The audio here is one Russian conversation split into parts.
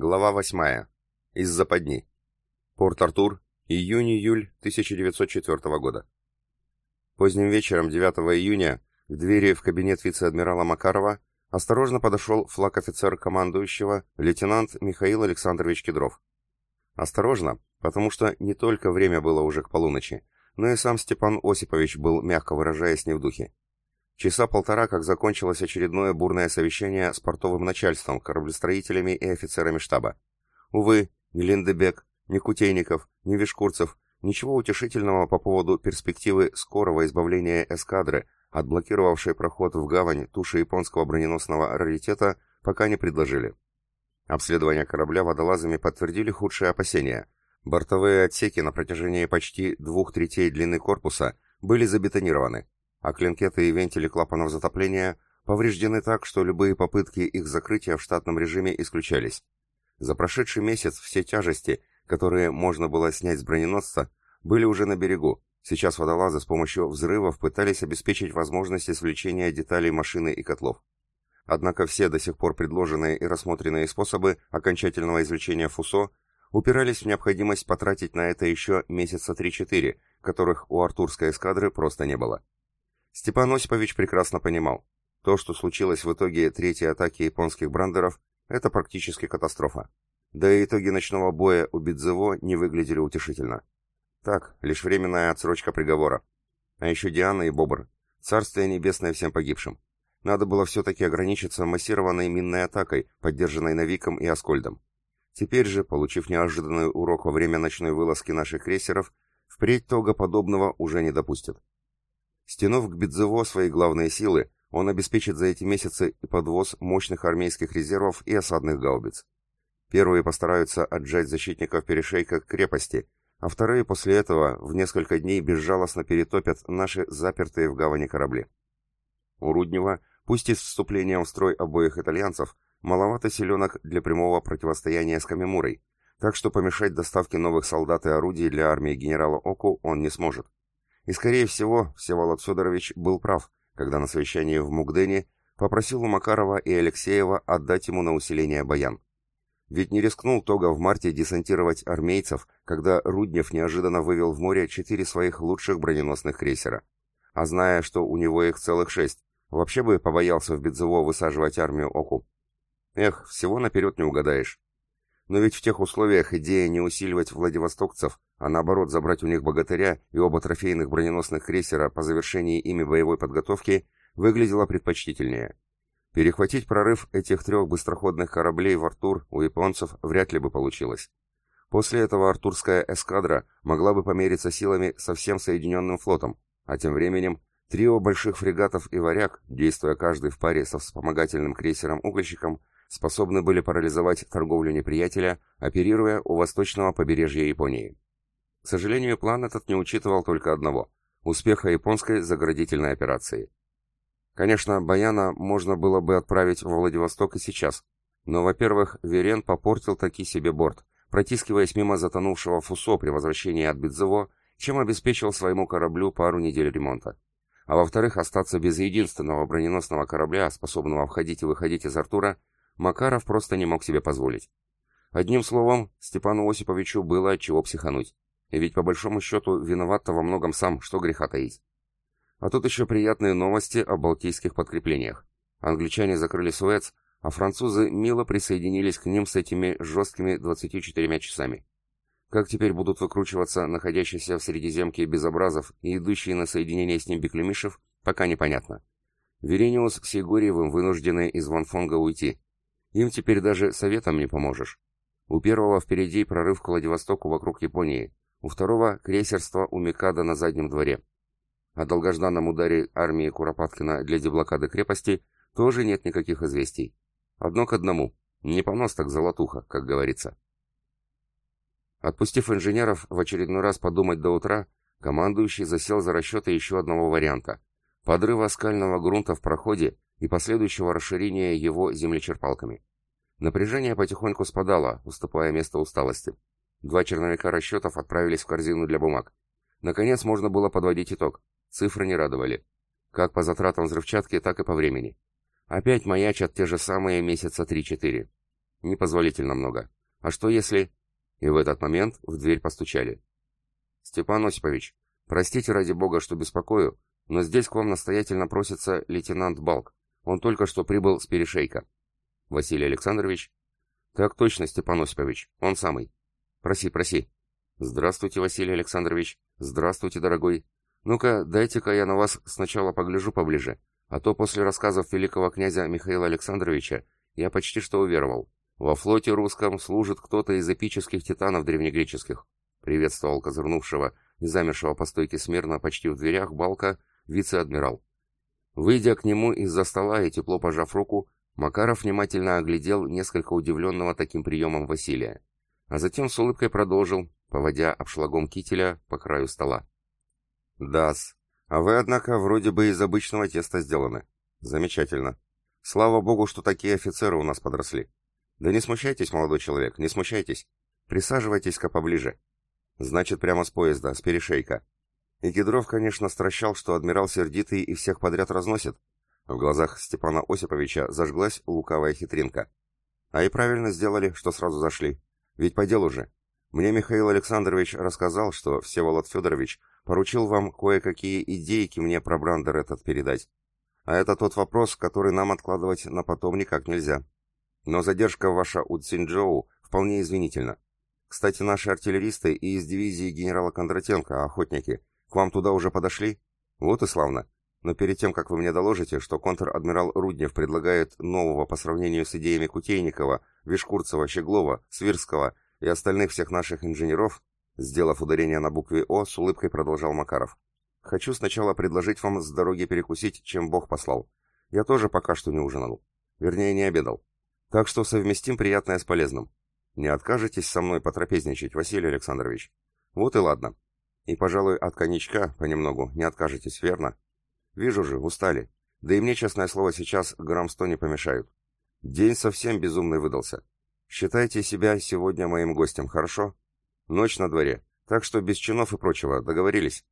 Глава 8. Из западни. Порт-Артур, июнь-июль 1904 года. Поздним вечером 9 июня к двери в кабинет вице-адмирала Макарова осторожно подошел флаг-офицер командующего лейтенант Михаил Александрович Кедров. Осторожно, потому что не только время было уже к полуночи, но и сам Степан Осипович был, мягко выражаясь, не в духе. Часа полтора, как закончилось очередное бурное совещание с портовым начальством, кораблестроителями и офицерами штаба. Увы, ни Линдебек, ни Кутейников, ни Вишкурцев, ничего утешительного по поводу перспективы скорого избавления эскадры, от блокировавшей проход в гавань туши японского броненосного раритета, пока не предложили. Обследование корабля водолазами подтвердили худшие опасения. Бортовые отсеки на протяжении почти двух третей длины корпуса были забетонированы а клинкеты и вентили клапанов затопления повреждены так, что любые попытки их закрытия в штатном режиме исключались. За прошедший месяц все тяжести, которые можно было снять с броненосца, были уже на берегу. Сейчас водолазы с помощью взрывов пытались обеспечить возможность извлечения деталей машины и котлов. Однако все до сих пор предложенные и рассмотренные способы окончательного извлечения ФУСО упирались в необходимость потратить на это еще месяца 3-4, которых у артурской эскадры просто не было. Степан Осипович прекрасно понимал, то, что случилось в итоге третьей атаки японских брандеров, это практически катастрофа. Да и итоги ночного боя у Бидзево не выглядели утешительно. Так, лишь временная отсрочка приговора. А еще Диана и Бобр. Царствие небесное всем погибшим. Надо было все-таки ограничиться массированной минной атакой, поддержанной Навиком и Аскольдом. Теперь же, получив неожиданный урок во время ночной вылазки наших крейсеров, впредь того подобного уже не допустят. Стянув к Бедзево свои главные силы, он обеспечит за эти месяцы и подвоз мощных армейских резервов и осадных гаубиц. Первые постараются отжать защитников перешейка к крепости, а вторые после этого в несколько дней безжалостно перетопят наши запертые в гавани корабли. У Руднева, пусть и с вступлением в строй обоих итальянцев, маловато селенок для прямого противостояния с Камемурой, так что помешать доставке новых солдат и орудий для армии генерала Оку он не сможет. И, скорее всего, Всеволод Федорович был прав, когда на совещании в Мугдене попросил у Макарова и Алексеева отдать ему на усиление баян. Ведь не рискнул Тога в марте десантировать армейцев, когда Руднев неожиданно вывел в море четыре своих лучших броненосных крейсера. А зная, что у него их целых шесть, вообще бы побоялся в Бедзево высаживать армию Оку. Эх, всего наперед не угадаешь. Но ведь в тех условиях идея не усиливать владивостокцев, а наоборот забрать у них богатыря и оба трофейных броненосных крейсера по завершении ими боевой подготовки выглядела предпочтительнее. Перехватить прорыв этих трех быстроходных кораблей в Артур у японцев вряд ли бы получилось. После этого артурская эскадра могла бы помериться силами со всем Соединенным флотом, а тем временем трио больших фрегатов и варяг, действуя каждый в паре со вспомогательным крейсером-угольщиком, способны были парализовать торговлю неприятеля, оперируя у восточного побережья Японии. К сожалению, план этот не учитывал только одного – успеха японской заградительной операции. Конечно, Баяна можно было бы отправить во Владивосток и сейчас, но, во-первых, Верен попортил таки себе борт, протискиваясь мимо затонувшего Фусо при возвращении от Бидзево, чем обеспечил своему кораблю пару недель ремонта. А во-вторых, остаться без единственного броненосного корабля, способного входить и выходить из Артура, Макаров просто не мог себе позволить. Одним словом, Степану Осиповичу было от чего психануть. И ведь по большому счету виноват-то во многом сам, что греха таить. А тут еще приятные новости о балтийских подкреплениях. Англичане закрыли Суэц, а французы мило присоединились к ним с этими жесткими 24 часами. Как теперь будут выкручиваться находящиеся в Средиземке Безобразов и идущие на соединение с ним Беклемишев, пока непонятно. Верениус с Егорьевым вынуждены из Ванфонга уйти, им теперь даже советом не поможешь. У первого впереди прорыв к Владивостоку вокруг Японии, у второго — крейсерство у Микада на заднем дворе. О долгожданном ударе армии Куропаткина для деблокады крепости тоже нет никаких известий. Одно к одному. Не понос так золотуха, как говорится. Отпустив инженеров в очередной раз подумать до утра, командующий засел за расчеты еще одного варианта — подрыва скального грунта в проходе и последующего расширения его землечерпалками. Напряжение потихоньку спадало, уступая место усталости. Два черновика расчетов отправились в корзину для бумаг. Наконец можно было подводить итог. Цифры не радовали. Как по затратам взрывчатки, так и по времени. Опять маячат те же самые месяца 3-4. Непозволительно много. А что если... И в этот момент в дверь постучали. «Степан Осипович, простите ради бога, что беспокою, но здесь к вам настоятельно просится лейтенант Балк. Он только что прибыл с перешейка». «Василий Александрович?» «Так точно, Степан Осипович, он самый». «Проси, проси». «Здравствуйте, Василий Александрович. Здравствуйте, дорогой. Ну-ка, дайте-ка я на вас сначала погляжу поближе, а то после рассказов великого князя Михаила Александровича я почти что уверовал. Во флоте русском служит кто-то из эпических титанов древнегреческих. Приветствовал козырнувшего и замершего по стойке смирно почти в дверях балка вице-адмирал. Выйдя к нему из-за стола и тепло пожав руку, Макаров внимательно оглядел несколько удивленного таким приемом Василия, а затем с улыбкой продолжил, поводя обшлагом кителя по краю стола. «Да-с. А вы, однако, вроде бы из обычного теста сделаны. Замечательно. Слава богу, что такие офицеры у нас подросли. Да не смущайтесь, молодой человек, не смущайтесь. Присаживайтесь-ка поближе. Значит, прямо с поезда, с перешейка. И Кедров, конечно, стращал, что адмирал сердитый и всех подряд разносит. В глазах Степана Осиповича зажглась лукавая хитринка. А и правильно сделали, что сразу зашли. Ведь по делу же. Мне Михаил Александрович рассказал, что Всеволод Федорович поручил вам кое-какие идейки мне про брандер этот передать. А это тот вопрос, который нам откладывать на потом никак нельзя. Но задержка ваша у Цинчжоу вполне извинительна. Кстати, наши артиллеристы и из дивизии генерала Кондратенко, охотники, к вам туда уже подошли? Вот и славно. Но перед тем, как вы мне доложите, что контр-адмирал Руднев предлагает нового по сравнению с идеями Кутейникова, Вишкурцева, Щеглова, Свирского и остальных всех наших инженеров, сделав ударение на букве «О», с улыбкой продолжал Макаров. «Хочу сначала предложить вам с дороги перекусить, чем Бог послал. Я тоже пока что не ужинал. Вернее, не обедал. Так что совместим приятное с полезным. Не откажетесь со мной потрапезничать, Василий Александрович? Вот и ладно. И, пожалуй, от коньячка понемногу не откажетесь, верно? Вижу же, устали. Да и мне, честное слово, сейчас грамм сто не помешают. День совсем безумный выдался. Считайте себя сегодня моим гостем, хорошо? Ночь на дворе, так что без чинов и прочего, договорились?»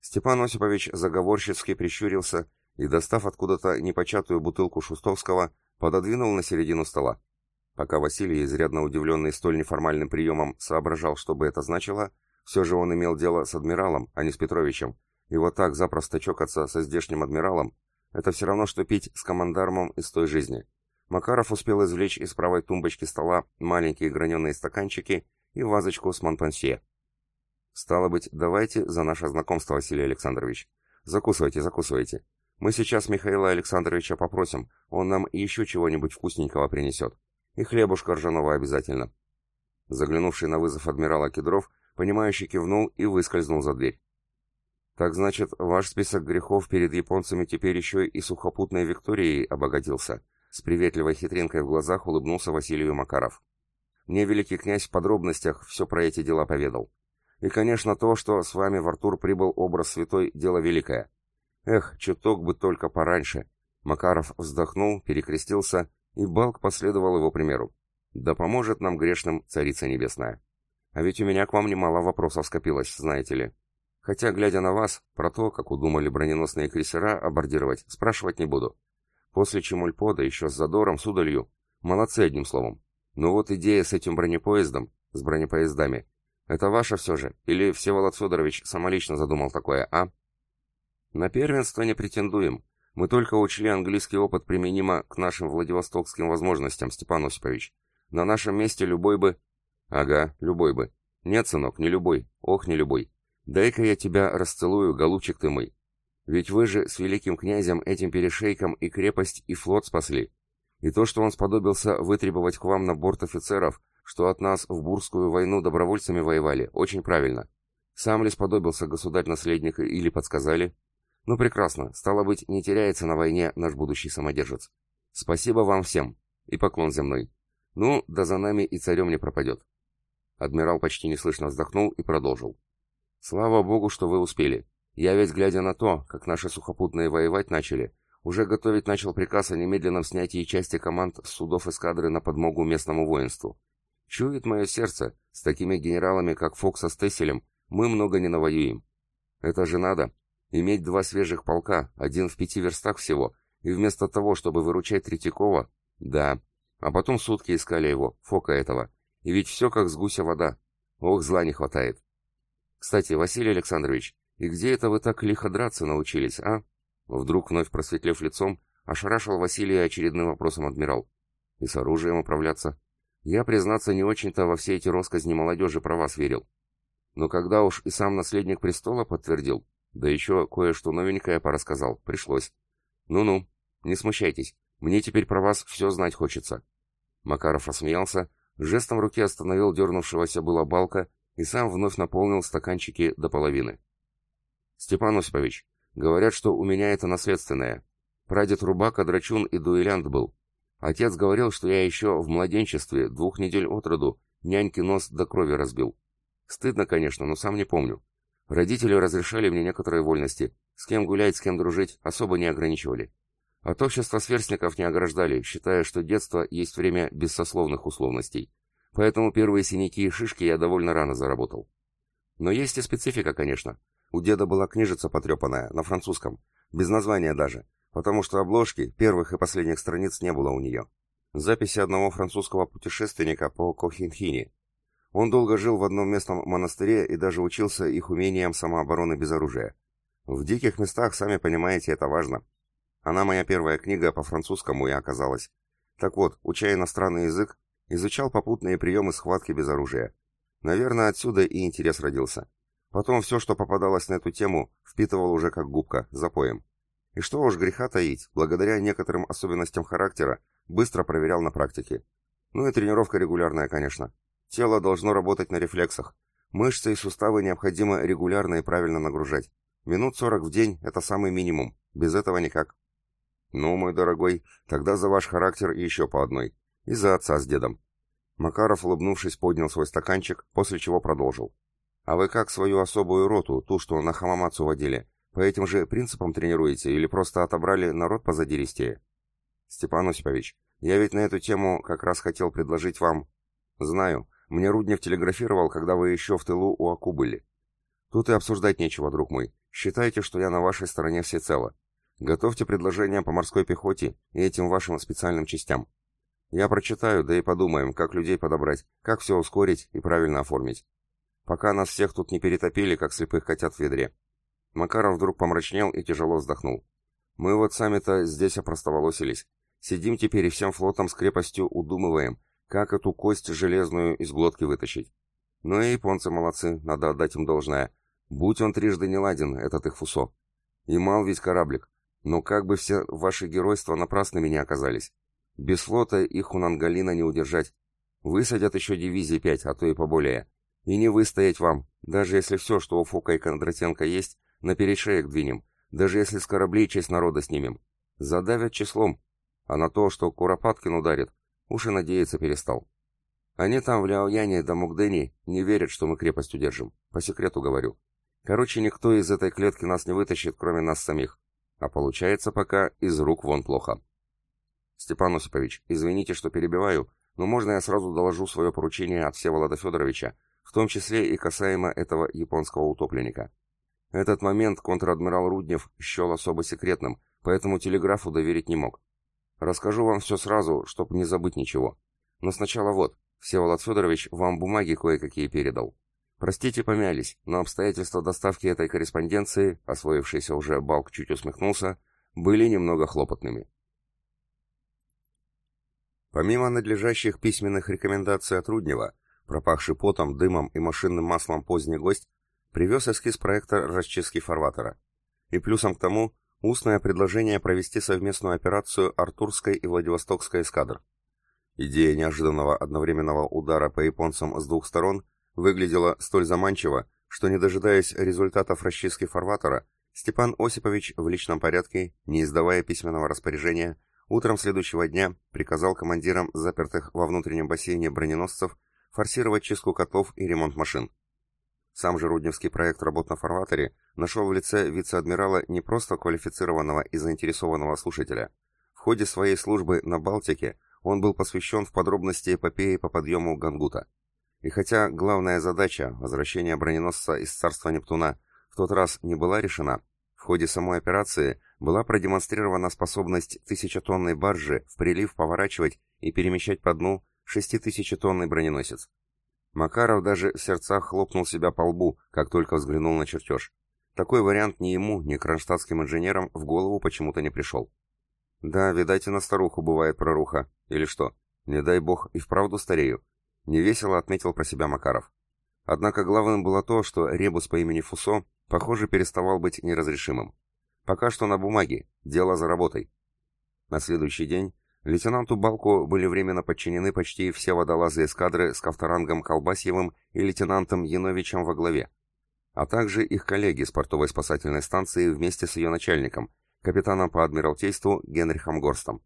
Степан Осипович заговорщицки прищурился и, достав откуда-то непочатую бутылку Шустовского, пододвинул на середину стола. Пока Василий, изрядно удивленный столь неформальным приемом, соображал, что бы это значило, все же он имел дело с адмиралом, а не с Петровичем, и вот так запросто чокаться со здешним адмиралом — это все равно, что пить с командармом из той жизни. Макаров успел извлечь из правой тумбочки стола маленькие граненые стаканчики и вазочку с Монпансье. «Стало быть, давайте за наше знакомство, Василий Александрович. Закусывайте, закусывайте. Мы сейчас Михаила Александровича попросим, он нам еще чего-нибудь вкусненького принесет. И хлебушка ржаного обязательно». Заглянувший на вызов адмирала Кедров, понимающий кивнул и выскользнул за дверь. «Так значит, ваш список грехов перед японцами теперь еще и сухопутной Викторией обогатился?» С приветливой хитринкой в глазах улыбнулся Василию Макаров. Мне великий князь в подробностях все про эти дела поведал. И, конечно, то, что с вами в Артур прибыл образ святой, дело великое. Эх, чуток бы только пораньше. Макаров вздохнул, перекрестился, и Балк последовал его примеру. Да поможет нам грешным Царица Небесная. А ведь у меня к вам немало вопросов скопилось, знаете ли. Хотя, глядя на вас, про то, как удумали броненосные крейсера абордировать, спрашивать не буду. После Чемульпода еще с задором, с удалью. Молодцы, одним словом. Но вот идея с этим бронепоездом, с бронепоездами, это ваша все же? Или Всеволод Федорович самолично задумал такое, а? На первенство не претендуем. Мы только учли английский опыт применимо к нашим владивостокским возможностям, Степан Осипович. На нашем месте любой бы... Ага, любой бы. Нет, сынок, не любой. Ох, не любой. Дай-ка я тебя расцелую, голубчик ты мой. Ведь вы же с великим князем этим перешейком и крепость, и флот спасли. И то, что он сподобился вытребовать к вам на борт офицеров, что от нас в Бурскую войну добровольцами воевали, очень правильно. Сам ли сподобился государь-наследник или подсказали? Ну прекрасно, стало быть, не теряется на войне наш будущий самодержец. Спасибо вам всем. И поклон земной. Ну, да за нами и царем не пропадет. Адмирал почти неслышно вздохнул и продолжил. Слава богу, что вы успели. Я ведь, глядя на то, как наши сухопутные воевать начали, уже готовить начал приказ о немедленном снятии части команд с судов эскадры на подмогу местному воинству. Чует мое сердце, с такими генералами, как Фокса с Тесселем, мы много не навоюем. Это же надо. Иметь два свежих полка, один в пяти верстах всего, и вместо того, чтобы выручать Третьякова, да, а потом сутки искали его, Фока этого. И ведь все как с гуся вода. Ох, зла не хватает. Кстати, Василий Александрович, и где это вы так лихо драться научились, а? Вдруг, вновь просветлев лицом, ошарашил Василия очередным вопросом адмирал. И с оружием управляться. Я, признаться, не очень-то во все эти росказни молодежи про вас верил. Но когда уж и сам наследник престола подтвердил, да еще кое-что новенькое порассказал, пришлось. Ну-ну, не смущайтесь, мне теперь про вас все знать хочется. Макаров рассмеялся, жестом руки остановил дернувшегося было балка и сам вновь наполнил стаканчики до половины. «Степан Осипович, говорят, что у меня это наследственное. Прадед Рубака драчун и дуэлянт был. Отец говорил, что я еще в младенчестве, двух недель от роду, няньки нос до крови разбил. Стыдно, конечно, но сам не помню. Родители разрешали мне некоторые вольности. С кем гулять, с кем дружить, особо не ограничивали. От общества сверстников не ограждали, считая, что детство есть время бессословных условностей. Поэтому первые синяки и шишки я довольно рано заработал. Но есть и специфика, конечно. У деда была книжица потрепанная, на французском, без названия даже, потому что обложки первых и последних страниц не было у нее. Записи одного французского путешественника по Кохинхине. Он долго жил в одном местном монастыре и даже учился их умениям самообороны без оружия. В диких местах, сами понимаете, это важно. Она моя первая книга по французскому и оказалась. Так вот, уча иностранный язык, изучал попутные приемы схватки без оружия. Наверное, отсюда и интерес родился. Потом все, что попадалось на эту тему, впитывал уже как губка, запоем. И что уж греха таить, благодаря некоторым особенностям характера, быстро проверял на практике. Ну и тренировка регулярная, конечно. Тело должно работать на рефлексах. Мышцы и суставы необходимо регулярно и правильно нагружать. Минут 40 в день – это самый минимум. Без этого никак. «Ну, мой дорогой, тогда за ваш характер и еще по одной. И за отца с дедом». Макаров, улыбнувшись, поднял свой стаканчик, после чего продолжил. «А вы как свою особую роту, ту, что на Хамамацу водили, по этим же принципам тренируете или просто отобрали народ позади Ристея?» «Степан Осипович, я ведь на эту тему как раз хотел предложить вам...» «Знаю. Мне Руднев телеграфировал, когда вы еще в тылу у Аку были. Тут и обсуждать нечего, друг мой. Считайте, что я на вашей стороне всецело. Готовьте предложения по морской пехоте и этим вашим специальным частям. Я прочитаю, да и подумаем, как людей подобрать, как все ускорить и правильно оформить. Пока нас всех тут не перетопили, как слепых котят в ведре. Макаров вдруг помрачнел и тяжело вздохнул. Мы вот сами-то здесь опростоволосились. Сидим теперь и всем флотом с крепостью удумываем, как эту кость железную из глотки вытащить. Ну и японцы молодцы, надо отдать им должное. Будь он трижды не ладен, этот их фусо. И мал ведь кораблик. Но как бы все ваши геройства напрасными не оказались. Без флота их у Нангалина не удержать. Высадят еще дивизии пять, а то и поболее. И не выстоять вам, даже если все, что у Фока и Кондратенко есть, на перешеек двинем, даже если с кораблей честь народа снимем. Задавят числом, а на то, что Куропаткин ударит, уж и надеяться перестал. Они там в Ляояне да Мугдене не верят, что мы крепость удержим. По секрету говорю. Короче, никто из этой клетки нас не вытащит, кроме нас самих. А получается пока из рук вон плохо. Степан Осипович, извините, что перебиваю, но можно я сразу доложу свое поручение от Всеволода Федоровича, в том числе и касаемо этого японского утопленника. Этот момент контр-адмирал Руднев счел особо секретным, поэтому телеграфу доверить не мог. Расскажу вам все сразу, чтобы не забыть ничего. Но сначала вот, Всеволод Федорович вам бумаги кое-какие передал. Простите, помялись, но обстоятельства доставки этой корреспонденции, освоившийся уже Балк чуть усмехнулся, были немного хлопотными. Помимо надлежащих письменных рекомендаций от Руднева, пропахший потом, дымом и машинным маслом поздний гость привез эскиз проекта расчистки фарватера. И плюсом к тому, устное предложение провести совместную операцию Артурской и Владивостокской эскадр. Идея неожиданного одновременного удара по японцам с двух сторон – выглядело столь заманчиво, что, не дожидаясь результатов расчистки фарватера, Степан Осипович в личном порядке, не издавая письменного распоряжения, утром следующего дня приказал командирам запертых во внутреннем бассейне броненосцев форсировать чистку котлов и ремонт машин. Сам же Рудневский проект работ на фарватере нашел в лице вице-адмирала не просто квалифицированного и заинтересованного слушателя. В ходе своей службы на Балтике он был посвящен в подробности эпопеи по подъему Гангута. И хотя главная задача, возвращение броненосца из царства Нептуна, в тот раз не была решена, в ходе самой операции была продемонстрирована способность тысячетонной баржи в прилив поворачивать и перемещать по дну шеститысячетонный броненосец. Макаров даже в сердцах хлопнул себя по лбу, как только взглянул на чертеж. Такой вариант ни ему, ни кронштадтским инженерам в голову почему-то не пришел. Да, видать, и на старуху бывает проруха. Или что? Не дай бог, и вправду старею. Невесело отметил про себя Макаров. Однако главным было то, что ребус по имени Фусо, похоже, переставал быть неразрешимым. Пока что на бумаге, дело за работой. На следующий день лейтенанту Балку были временно подчинены почти все водолазы эскадры с Ковторангом Колбасьевым и лейтенантом Яновичем во главе, а также их коллеги с портовой спасательной станции вместе с ее начальником, капитаном по адмиралтейству Генрихом Горстом.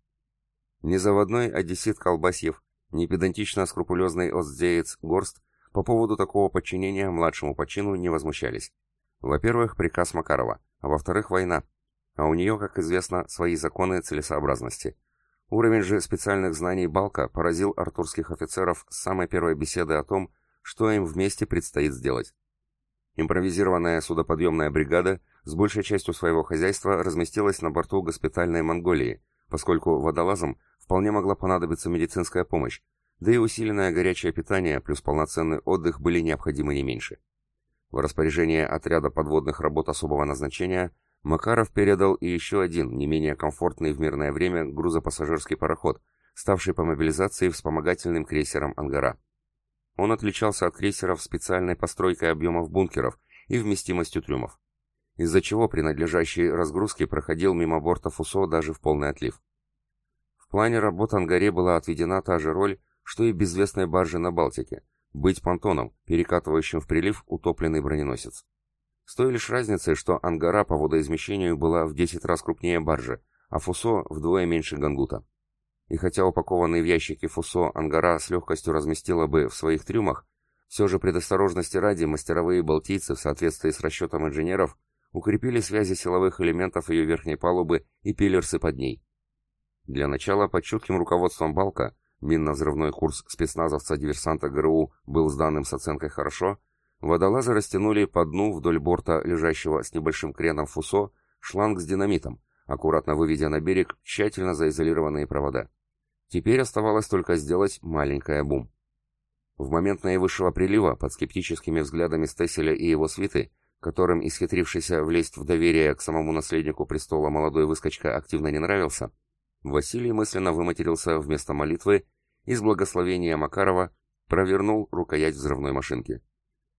Незаводной одессит Колбасьев, не педантично скрупулезный оздеец Горст по поводу такого подчинения младшему по чину не возмущались. Во-первых, приказ Макарова, а во-вторых, война. А у нее, как известно, свои законы целесообразности. Уровень же специальных знаний Балка поразил артурских офицеров с самой первой беседы о том, что им вместе предстоит сделать. Импровизированная судоподъемная бригада с большей частью своего хозяйства разместилась на борту госпитальной Монголии, поскольку водолазам вполне могла понадобиться медицинская помощь, да и усиленное горячее питание плюс полноценный отдых были необходимы не меньше. В распоряжение отряда подводных работ особого назначения Макаров передал и еще один, не менее комфортный в мирное время, грузопассажирский пароход, ставший по мобилизации вспомогательным крейсером «Ангара». Он отличался от крейсеров специальной постройкой объемов бункеров и вместимостью трюмов, из-за чего при надлежащей разгрузке проходил мимо борта Фусо даже в полный отлив. В плане работ Ангаре была отведена та же роль, что и безвестной барже на Балтике – быть понтоном, перекатывающим в прилив утопленный броненосец. С той лишь разницей, что Ангара по водоизмещению была в 10 раз крупнее баржи, а Фусо вдвое меньше Гангута. И хотя упакованный в ящики фусо ангара с легкостью разместила бы в своих трюмах, все же предосторожности ради мастеровые балтийцы в соответствии с расчетом инженеров укрепили связи силовых элементов ее верхней палубы и пилерсы под ней. Для начала под чутким руководством Балка минно-взрывной курс спецназовца-диверсанта ГРУ был сданным с оценкой «хорошо», водолазы растянули по дну вдоль борта лежащего с небольшим креном фусо шланг с динамитом, аккуратно выведя на берег тщательно заизолированные провода. Теперь оставалось только сделать маленькое бум. В момент наивысшего прилива, под скептическими взглядами Стесселя и его свиты, которым исхитрившийся влезть в доверие к самому наследнику престола молодой выскочка активно не нравился, Василий мысленно выматерился вместо молитвы и с благословения Макарова провернул рукоять взрывной машинки.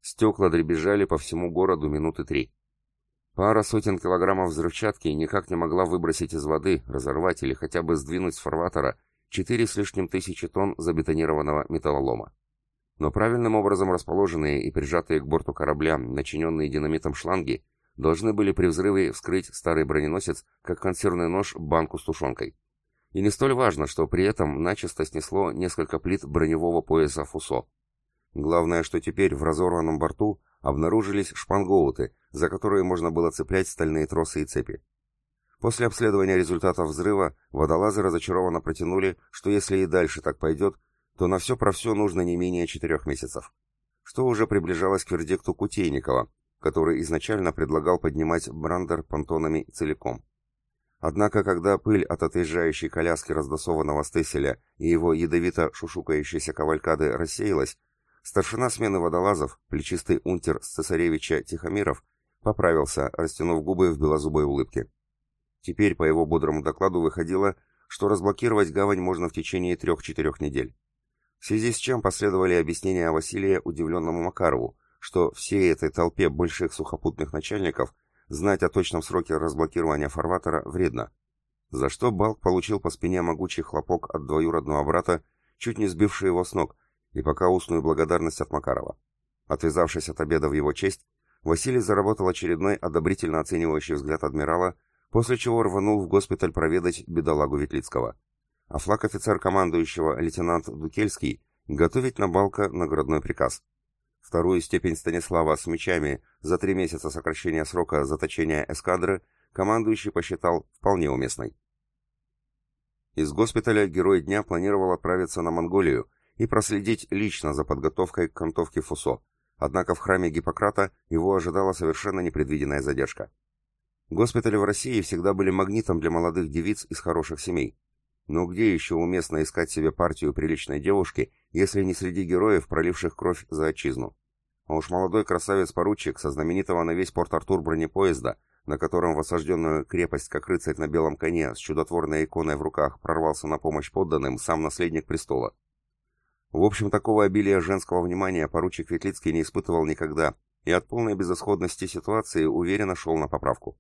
Стекла дребезжали по всему городу минуты три. Пара сотен килограммов взрывчатки никак не могла выбросить из воды, разорвать или хотя бы сдвинуть с фарватера четыре с лишним тысячи тонн забетонированного металлолома. Но правильным образом расположенные и прижатые к борту корабля, начиненные динамитом шланги, должны были при взрыве вскрыть старый броненосец, как консервный нож, банку с тушенкой. И не столь важно, что при этом начисто снесло несколько плит броневого пояса «Фусо». Главное, что теперь в разорванном борту обнаружились шпангоуты, за которые можно было цеплять стальные тросы и цепи. После обследования результатов взрыва водолазы разочарованно протянули, что если и дальше так пойдет, то на все про все нужно не менее четырех месяцев. Что уже приближалось к вердикту Кутейникова, который изначально предлагал поднимать брандер понтонами целиком. Однако, когда пыль от отъезжающей коляски раздосованного Стесселя и его ядовито шушукающейся кавалькады рассеялась, старшина смены водолазов, плечистый унтер с цесаревича Тихомиров, поправился, растянув губы в белозубой улыбке. Теперь по его бодрому докладу выходило, что разблокировать гавань можно в течение трех-четырех недель. В связи с чем последовали объяснения Василия удивленному Макарову, что всей этой толпе больших сухопутных начальников знать о точном сроке разблокирования фарватера вредно. За что Балк получил по спине могучий хлопок от двоюродного брата, чуть не сбивший его с ног, и пока устную благодарность от Макарова. Отвязавшись от обеда в его честь, Василий заработал очередной одобрительно оценивающий взгляд адмирала, после чего рванул в госпиталь проведать бедолагу Ветлицкого. А флаг офицер командующего лейтенант Дукельский готовить на Балка наградной приказ. Вторую степень Станислава с мечами за три месяца сокращения срока заточения эскадры командующий посчитал вполне уместной. Из госпиталя герой дня планировал отправиться на Монголию и проследить лично за подготовкой к кантовке Фусо, однако в храме Гиппократа его ожидала совершенно непредвиденная задержка. Госпитали в России всегда были магнитом для молодых девиц из хороших семей. Но где еще уместно искать себе партию приличной девушки, если не среди героев, проливших кровь за отчизну? А уж молодой красавец-поручик со знаменитого на весь Порт-Артур бронепоезда, на котором в осажденную крепость, как рыцарь на белом коне, с чудотворной иконой в руках, прорвался на помощь подданным сам наследник престола. В общем, такого обилия женского внимания поручик Ветлицкий не испытывал никогда, и от полной безысходности ситуации уверенно шел на поправку.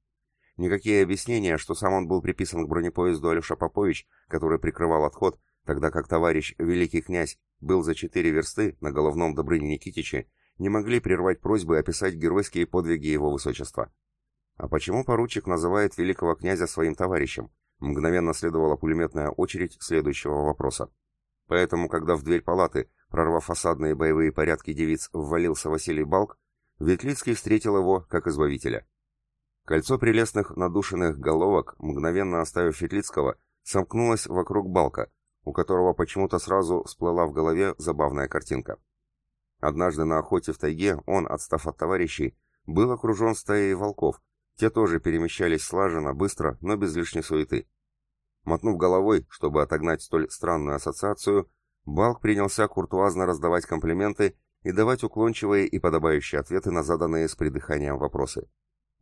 Никакие объяснения, что сам он был приписан к бронепоезду Алеша Попович, который прикрывал отход, тогда как товарищ Великий князь был за четыре версты на головном Добрыне Никитиче, не могли прервать просьбы описать геройские подвиги его высочества. А почему поручик называет великого князя своим товарищем? Мгновенно следовала пулеметная очередь следующего вопроса. Поэтому, когда в дверь палаты, прорвав фасадные боевые порядки девиц, ввалился Василий Балк, Ветлицкий встретил его как избавителя. Кольцо прелестных надушенных головок, мгновенно оставив Ветлицкого, сомкнулось вокруг Балка, у которого почему-то сразу всплыла в голове забавная картинка. Однажды на охоте в тайге он, отстав от товарищей, был окружен стаей волков, те тоже перемещались слаженно, быстро, но без лишней суеты. Мотнув головой, чтобы отогнать столь странную ассоциацию, Балк принялся куртуазно раздавать комплименты и давать уклончивые и подобающие ответы на заданные с придыханием вопросы.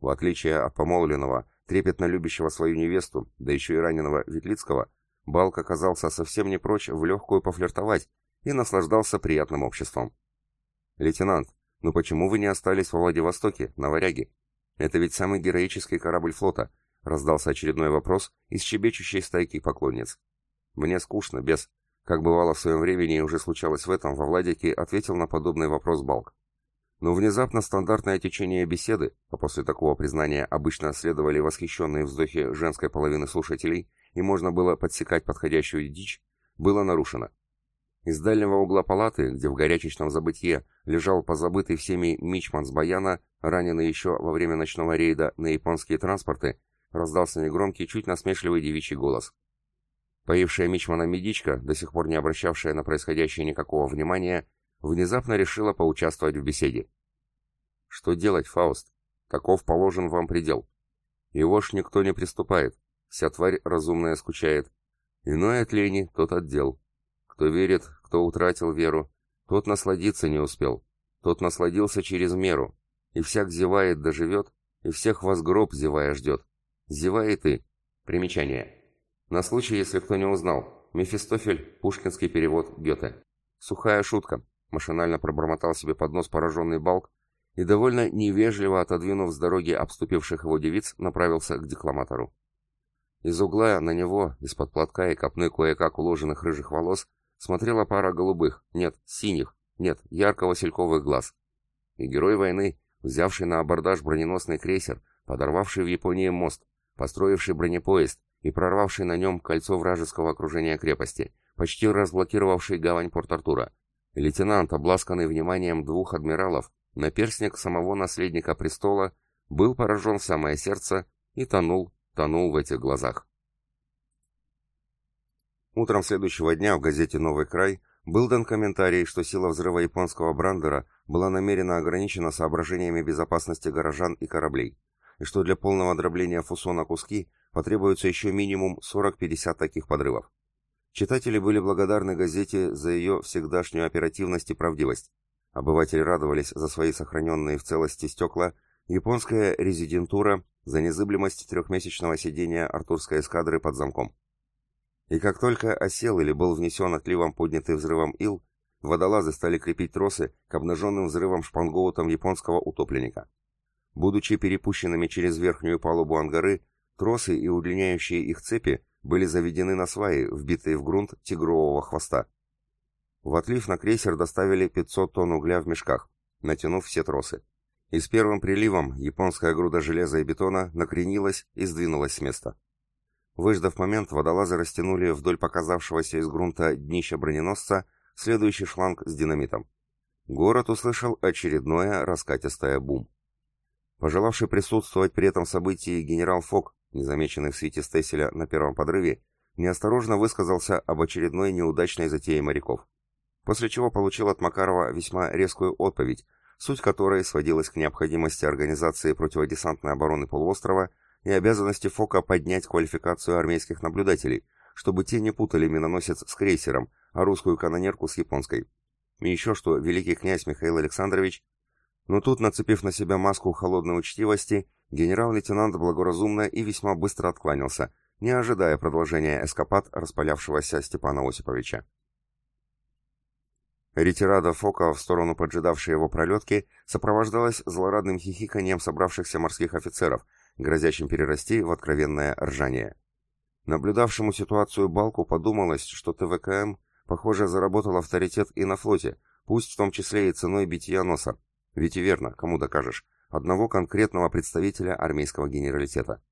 В отличие от помолвленного, трепетно любящего свою невесту, да еще и раненого Ветлицкого, Балк оказался совсем не прочь в легкую пофлиртовать и наслаждался приятным обществом. «Лейтенант, ну почему вы не остались во Владивостоке, на Варяге? Это ведь самый героический корабль флота, раздался очередной вопрос из щебечущей стайки поклонниц. Мне скучно, без... Как бывало в своем времени и уже случалось в этом, во Владике ответил на подобный вопрос Балк. Но внезапно стандартное течение беседы, а после такого признания обычно следовали восхищенные вздохи женской половины слушателей, и можно было подсекать подходящую дичь, было нарушено. Из дальнего угла палаты, где в горячечном забытье лежал позабытый всеми мичман с баяна, раненый еще во время ночного рейда на японские транспорты, раздался негромкий, чуть насмешливый девичий голос. Поившая мичмана медичка, до сих пор не обращавшая на происходящее никакого внимания, внезапно решила поучаствовать в беседе. «Что делать, Фауст? Таков положен вам предел. Его ж никто не приступает, вся тварь разумная скучает. Иной от лени, тот отдел. Кто верит, кто утратил веру, тот насладиться не успел, тот насладился через меру, и всяк зевает да живет, и всех вас гроб зевая ждет. Зевай и ты. Примечание. На случай, если кто не узнал, Мефистофель, пушкинский перевод Гёте. Сухая шутка, машинально пробормотал себе под нос пораженный Балк и, довольно невежливо отодвинув с дороги обступивших его девиц, направился к декламатору. Из угла на него, из-под платка и копны кое-как уложенных рыжих волос, смотрела пара голубых, нет, синих, нет, ярко-васильковых глаз. И герой войны, взявший на абордаж броненосный крейсер, подорвавший в Японии мост, построивший бронепоезд и прорвавший на нем кольцо вражеского окружения крепости, почти разблокировавший гавань Порт-Артура. Лейтенант, обласканный вниманием двух адмиралов, наперстник самого наследника престола, был поражен в самое сердце и тонул, тонул в этих глазах. Утром следующего дня в газете «Новый край» был дан комментарий, что сила взрыва японского брандера была намеренно ограничена соображениями безопасности горожан и кораблей, и что для полного дробления фусо на куски потребуется еще минимум 40-50 таких подрывов. Читатели были благодарны газете за ее всегдашнюю оперативность и правдивость. Обыватели радовались за свои сохраненные в целости стекла, японская резидентура за незыблемость трехмесячного сидения артурской эскадры под замком. И как только осел или был внесен отливом поднятый взрывом ил, водолазы стали крепить тросы к обнаженным взрывом шпангоутам японского утопленника. Будучи перепущенными через верхнюю палубу ангары, тросы и удлиняющие их цепи были заведены на сваи, вбитые в грунт тигрового хвоста. В отлив на крейсер доставили 500 тонн угля в мешках, натянув все тросы. И с первым приливом японская груда железа и бетона накренилась и сдвинулась с места. Выждав момент, водолазы растянули вдоль показавшегося из грунта днища броненосца следующий шланг с динамитом. Город услышал очередное раскатистое бум. Пожелавший присутствовать при этом событии генерал Фок, незамеченный в свете Стесселя на первом подрыве, неосторожно высказался об очередной неудачной затее моряков. после чего получил от Макарова весьма резкую отповедь, суть которой сводилась к необходимости организации противодесантной обороны полуострова и обязанности ФОКа поднять квалификацию армейских наблюдателей, чтобы те не путали миноносец с крейсером, а русскую канонерку с японской. И еще что великий князь Михаил Александрович... Но тут, нацепив на себя маску холодной учтивости, генерал-лейтенант благоразумно и весьма быстро откланялся, не ожидая продолжения эскапад распалявшегося Степана Осиповича. Ретирада Фока в сторону поджидавшей его пролетки сопровождалась злорадным хихиканием собравшихся морских офицеров, грозящим перерасти в откровенное ржание. Наблюдавшему ситуацию Балку подумалось, что ТВКМ, похоже, заработал авторитет и на флоте, пусть в том числе и ценой битья носа. Ведь и верно, кому докажешь, одного конкретного представителя армейского генералитета.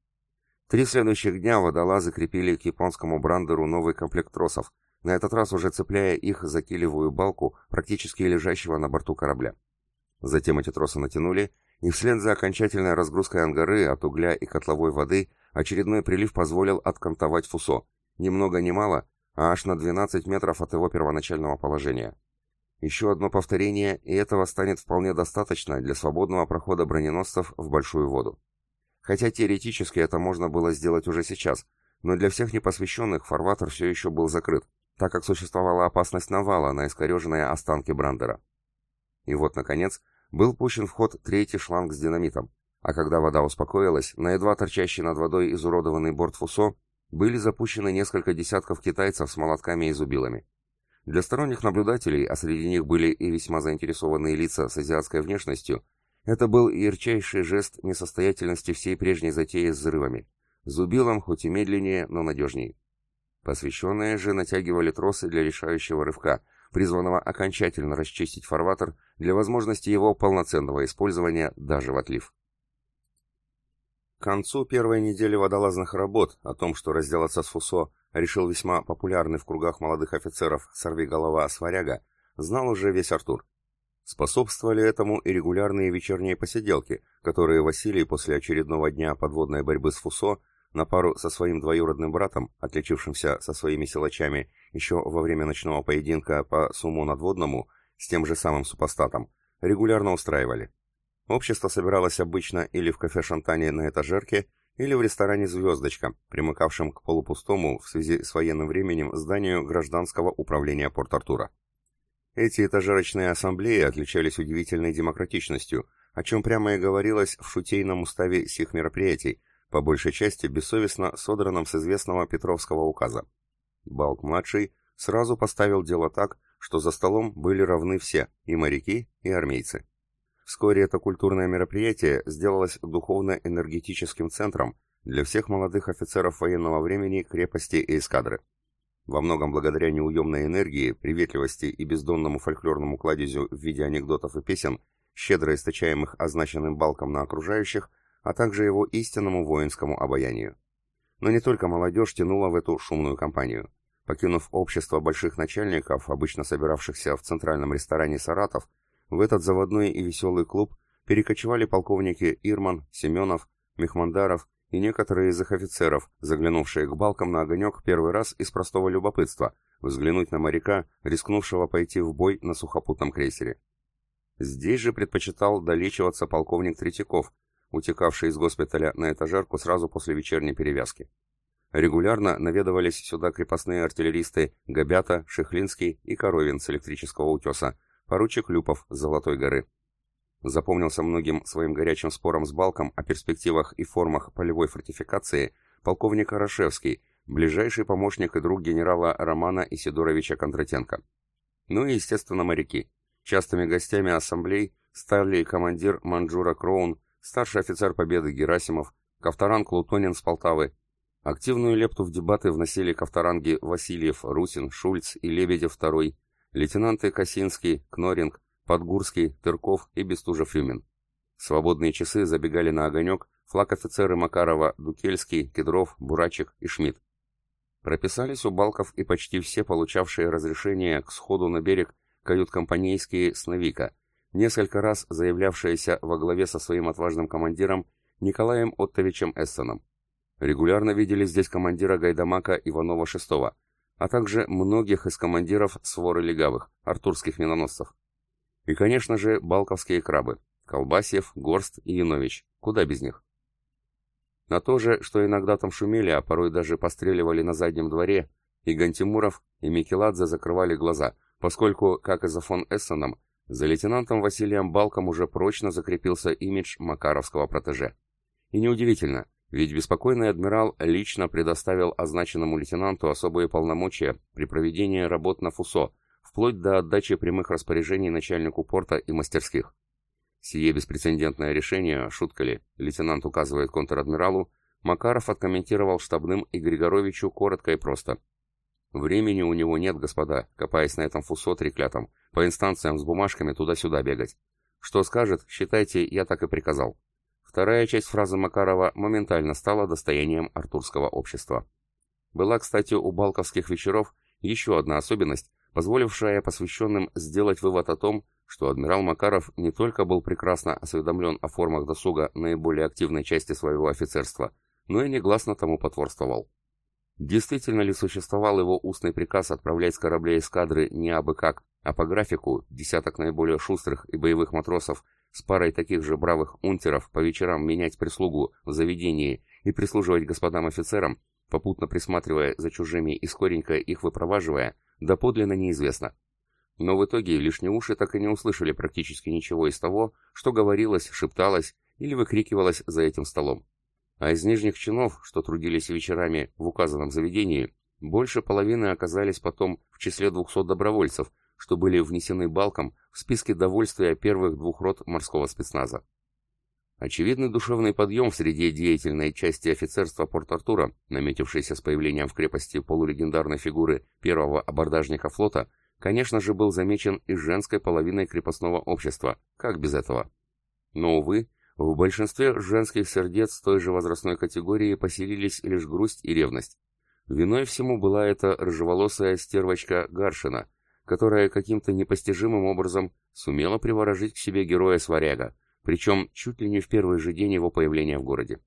Три следующих дня водолазы крепили к японскому брандеру новый комплект тросов, на этот раз уже цепляя их за килевую балку, практически лежащего на борту корабля. Затем эти тросы натянули, и вслед за окончательной разгрузкой ангары от угля и котловой воды очередной прилив позволил откантовать фусо, ни много ни мало, а аж на 12 метров от его первоначального положения. Еще одно повторение, и этого станет вполне достаточно для свободного прохода броненосцев в большую воду. Хотя теоретически это можно было сделать уже сейчас, но для всех непосвященных фарватер все еще был закрыт, так как существовала опасность навала на искореженные останки Брандера. И вот, наконец, был пущен в ход третий шланг с динамитом, а когда вода успокоилась, на едва торчащий над водой изуродованный борт Фусо были запущены несколько десятков китайцев с молотками и зубилами. Для сторонних наблюдателей, а среди них были и весьма заинтересованные лица с азиатской внешностью, это был ярчайший жест несостоятельности всей прежней затеи с взрывами. Зубилом хоть и медленнее, но надежнее. Посвященные же натягивали тросы для решающего рывка, призванного окончательно расчистить фарватер для возможности его полноценного использования даже в отлив. К концу первой недели водолазных работ о том, что разделаться с Фусо решил весьма популярный в кругах молодых офицеров сорвиголова Сваряга, знал уже весь Артур. Способствовали этому и регулярные вечерние посиделки, которые Василий после очередного дня подводной борьбы с Фусо на пару со своим двоюродным братом, отличившимся со своими силачами еще во время ночного поединка по сумму надводному с тем же самым супостатом, регулярно устраивали. Общество собиралось обычно или в кафе «Шантане» на этажерке, или в ресторане «Звездочка», примыкавшем к полупустому в связи с военным временем зданию гражданского управления Порт-Артура. Эти этажерочные ассамблеи отличались удивительной демократичностью, о чем прямо и говорилось в шутейном уставе сих мероприятий, по большей части бессовестно содранном с известного Петровского указа. Балк-младший сразу поставил дело так, что за столом были равны все, и моряки, и армейцы. Вскоре это культурное мероприятие сделалось духовно-энергетическим центром для всех молодых офицеров военного времени крепости и эскадры. Во многом благодаря неуемной энергии, приветливости и бездонному фольклорному кладезю в виде анекдотов и песен, щедро источаемых означенным балком на окружающих, а также его истинному воинскому обаянию. Но не только молодежь тянула в эту шумную компанию. Покинув общество больших начальников, обычно собиравшихся в центральном ресторане «Саратов», в этот заводной и веселый клуб перекочевали полковники Ирман, Семенов, Мехмандаров и некоторые из их офицеров, заглянувшие к балкам на огонек первый раз из простого любопытства, взглянуть на моряка, рискнувшего пойти в бой на сухопутном крейсере. Здесь же предпочитал долечиваться полковник Третьяков, утекавший из госпиталя на этажерку сразу после вечерней перевязки. Регулярно наведывались сюда крепостные артиллеристы Габята, Шехлинский и Коровин с электрического утеса, поручик Люпов Золотой горы. Запомнился многим своим горячим спором с Балком о перспективах и формах полевой фортификации полковник Арашевский, ближайший помощник и друг генерала Романа Исидоровича Кондратенко. Ну и, естественно, моряки. Частыми гостями ассамблей стали командир Манджура Кроун, старший офицер Победы Герасимов, Ковторан Клутонин с Полтавы. Активную лепту в дебаты вносили ковторанги Васильев, Русин, Шульц и Лебедев II, лейтенанты Косинский, Кноринг, Подгурский, Тырков и Бестужев-Рюмин. свободные часы забегали на огонек флаг-офицеры Макарова, Дукельский, Кедров, Бурачек и Шмидт. Прописались у Балков и почти все получавшие разрешение к сходу на берег кают-компанейские «Сновика», несколько раз заявлявшиеся во главе со своим отважным командиром Николаем Оттовичем Эссеном. Регулярно видели здесь командира Гайдамака Иванова VI, а также многих из командиров своры легавых, артурских миноносцев. И, конечно же, балковские крабы, Колбасьев, Горст и Янович, куда без них. На то же, что иногда там шумели, а порой даже постреливали на заднем дворе, и Гантимуров, и Микеладзе закрывали глаза, поскольку, как и за фон Эссеном, за лейтенантом Василием Балком уже прочно закрепился имидж макаровского протеже. И неудивительно, ведь беспокойный адмирал лично предоставил означенному лейтенанту особые полномочия при проведении работ на ФУСО, вплоть до отдачи прямых распоряжений начальнику порта и мастерских. Сие беспрецедентное решение, шутка ли, лейтенант указывает контр-адмиралу, Макаров откомментировал штабным и Григоровичу коротко и просто. «Времени у него нет, господа, копаясь на этом фусо треклятом, по инстанциям с бумажками туда-сюда бегать. Что скажет, считайте, я так и приказал». Вторая часть фразы Макарова моментально стала достоянием артурского общества. Была, кстати, у балковских вечеров еще одна особенность, позволившая посвященным сделать вывод о том, что адмирал Макаров не только был прекрасно осведомлен о формах досуга наиболее активной части своего офицерства, но и негласно тому потворствовал. Действительно ли существовал его устный приказ отправлять с кораблей эскадры не абы как, а по графику десяток наиболее шустрых и боевых матросов с парой таких же бравых унтеров по вечерам менять прислугу в заведении и прислуживать господам офицерам, попутно присматривая за чужими и скоренько их выпроваживая, доподлинно неизвестно. Но в итоге лишние уши так и не услышали практически ничего из того, что говорилось, шепталось или выкрикивалось за этим столом. А из нижних чинов, что трудились вечерами в указанном заведении, больше половины оказались потом в числе 200 добровольцев, что были внесены балком в списки довольствия первых двух рот морского спецназа. Очевидный душевный подъем в среде деятельной части офицерства Порт-Артура, наметившийся с появлением в крепости полулегендарной фигуры первого абордажника флота, конечно же, был замечен и женской половиной крепостного общества, как без этого. Но, увы, в большинстве женских сердец той же возрастной категории поселились лишь грусть и ревность. Виной всему была эта рыжеволосая стервочка Гаршина, которая каким-то непостижимым образом сумела приворожить к себе героя Сваряга, причем чуть ли не в первый же день его появления в городе.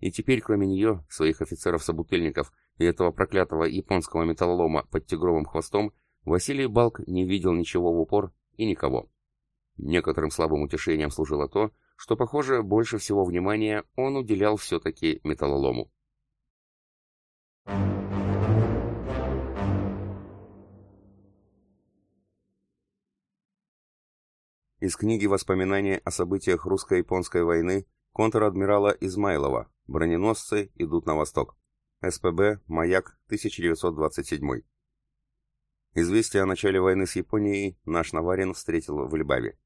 И теперь, кроме нее, своих офицеров-собутыльников и этого проклятого японского металлолома под тигровым хвостом, Василий Балк не видел ничего в упор и никого. Некоторым слабым утешением служило то, что, похоже, больше всего внимания он уделял все-таки металлолому. Из книги «Воспоминания о событиях русско-японской войны» контр-адмирала Измайлова «Броненосцы идут на восток». СПБ «Маяк», 1927 Известие о начале войны с Японией наш Наварин встретил в Льбаве.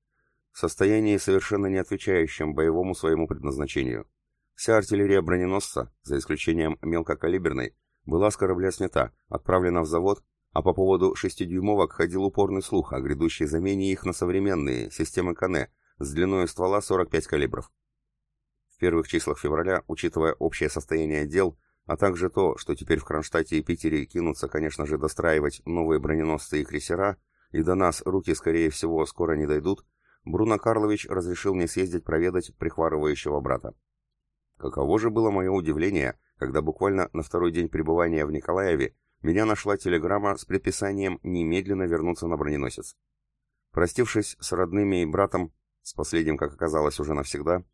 В состоянии, совершенно не отвечающем боевому своему предназначению. Вся артиллерия броненосца, за исключением мелкокалиберной, была с корабля снята, отправлена в завод, а по поводу шестидюймовок ходил упорный слух о грядущей замене их на современные системы Кане с длиной ствола 45 калибров. В первых числах февраля, учитывая общее состояние дел, а также то, что теперь в Кронштадте и Питере кинутся, конечно же, достраивать новые броненосцы и крейсера, и до нас руки, скорее всего, скоро не дойдут, Бруно Карлович разрешил мне съездить проведать прихварывающего брата. Каково же было мое удивление, когда буквально на второй день пребывания в Николаеве меня нашла телеграмма с предписанием немедленно вернуться на броненосец. Простившись с родными и братом, с последним, как оказалось, уже навсегда,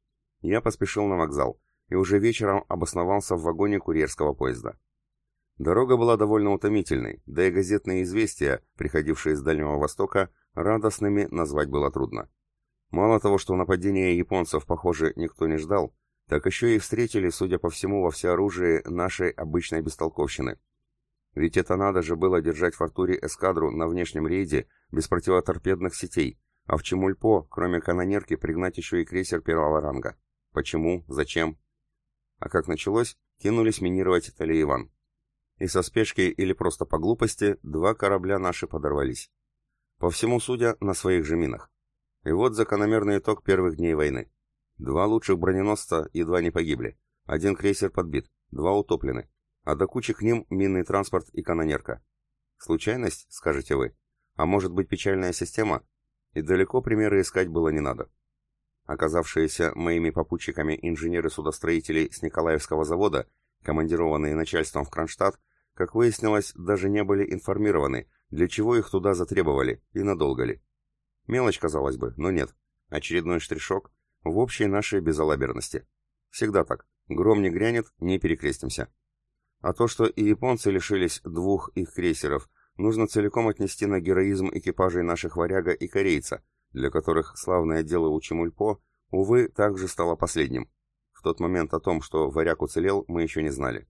я поспешил на вокзал, и уже вечером обосновался в вагоне курьерского поезда. Дорога была довольно утомительной, да и газетные известия, приходившие из Дальнего Востока, радостными назвать было трудно. Мало того, что нападения японцев, похоже, никто не ждал, так еще и встретили, судя по всему, во всеоружии нашей обычной бестолковщины. Ведь это надо же было держать в Артуре эскадру на внешнем рейде без противоторпедных сетей, а в Чемульпо, кроме канонерки, пригнать еще и крейсер первого ранга. Почему? Зачем? А как началось, кинулись минировать Талиеван. И со спешки или просто по глупости два корабля наши подорвались. По всему судя, на своих же минах. И вот закономерный итог первых дней войны. Два лучших броненосца едва не погибли. Один крейсер подбит, два утоплены. А до кучи к ним минный транспорт и канонерка. Случайность, скажете вы? А может быть печальная система? И далеко примеры искать было не надо. Оказавшиеся моими попутчиками инженеры-судостроителей с Николаевского завода, командированные начальством в Кронштадт, как выяснилось, даже не были информированы, для чего их туда затребовали и надолго ли. Мелочь, казалось бы, но нет. Очередной штришок в общей нашей безалаберности. Всегда так. Гром не грянет, не перекрестимся. А то, что и японцы лишились двух их крейсеров, нужно целиком отнести на героизм экипажей наших «Варяга» и «Корейца», для которых славное дело у Чемульпо, увы, также стало последним. В тот момент о том, что «Варяг» уцелел, мы еще не знали.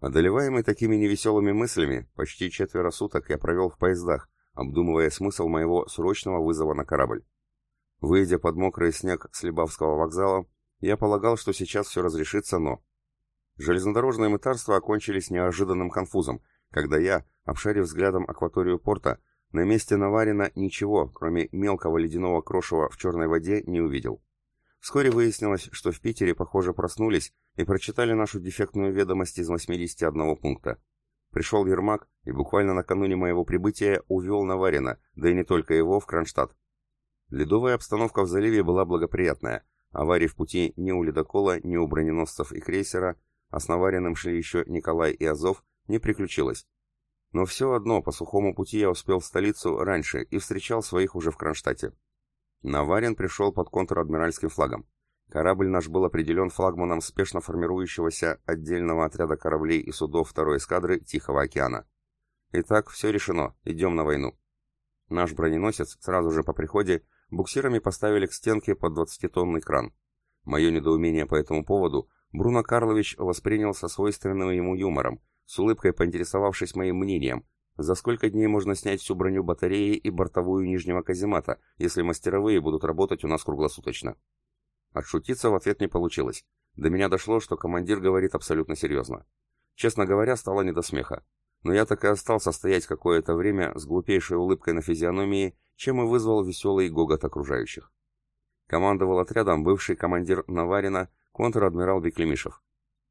Одолеваемый такими невеселыми мыслями, почти четверо суток я провел в поездах, обдумывая смысл моего срочного вызова на корабль. Выйдя под мокрый снег с Лебавского вокзала, я полагал, что сейчас все разрешится, но... Железнодорожные мытарства окончились неожиданным конфузом, когда я, обшарив взглядом акваторию порта, на месте Наварина ничего, кроме мелкого ледяного крошева в черной воде, не увидел. Вскоре выяснилось, что в Питере, похоже, проснулись и прочитали нашу дефектную ведомость из 81 пункта. Пришел Ермак и буквально накануне моего прибытия увел Наварина, да и не только его, в Кронштадт. Ледовая обстановка в заливе была благоприятная. Аварий в пути ни у ледокола, ни у броненосцев и крейсера, а с Навариным шли еще Николай и Азов, не приключилось. Но все одно, по сухому пути я успел в столицу раньше и встречал своих уже в Кронштадте. Наварин пришел под контр-адмиральским флагом. Корабль наш был определен флагманом спешно формирующегося отдельного отряда кораблей и судов второй эскадры Тихого океана. Итак, все решено, идем на войну. Наш броненосец сразу же по приходе буксирами поставили к стенке под 20-тонный кран. Мое недоумение по этому поводу Бруно Карлович воспринял со свойственным ему юмором, с улыбкой поинтересовавшись моим мнением, за сколько дней можно снять всю броню батареи и бортовую нижнего каземата, если мастеровые будут работать у нас круглосуточно? Отшутиться в ответ не получилось. До меня дошло, что командир говорит абсолютно серьезно. Честно говоря, стало не до смеха. Но я так и остался стоять какое-то время с глупейшей улыбкой на физиономии, чем и вызвал веселый гогот окружающих. Командовал отрядом бывший командир Наварина контр-адмирал Беклемишев.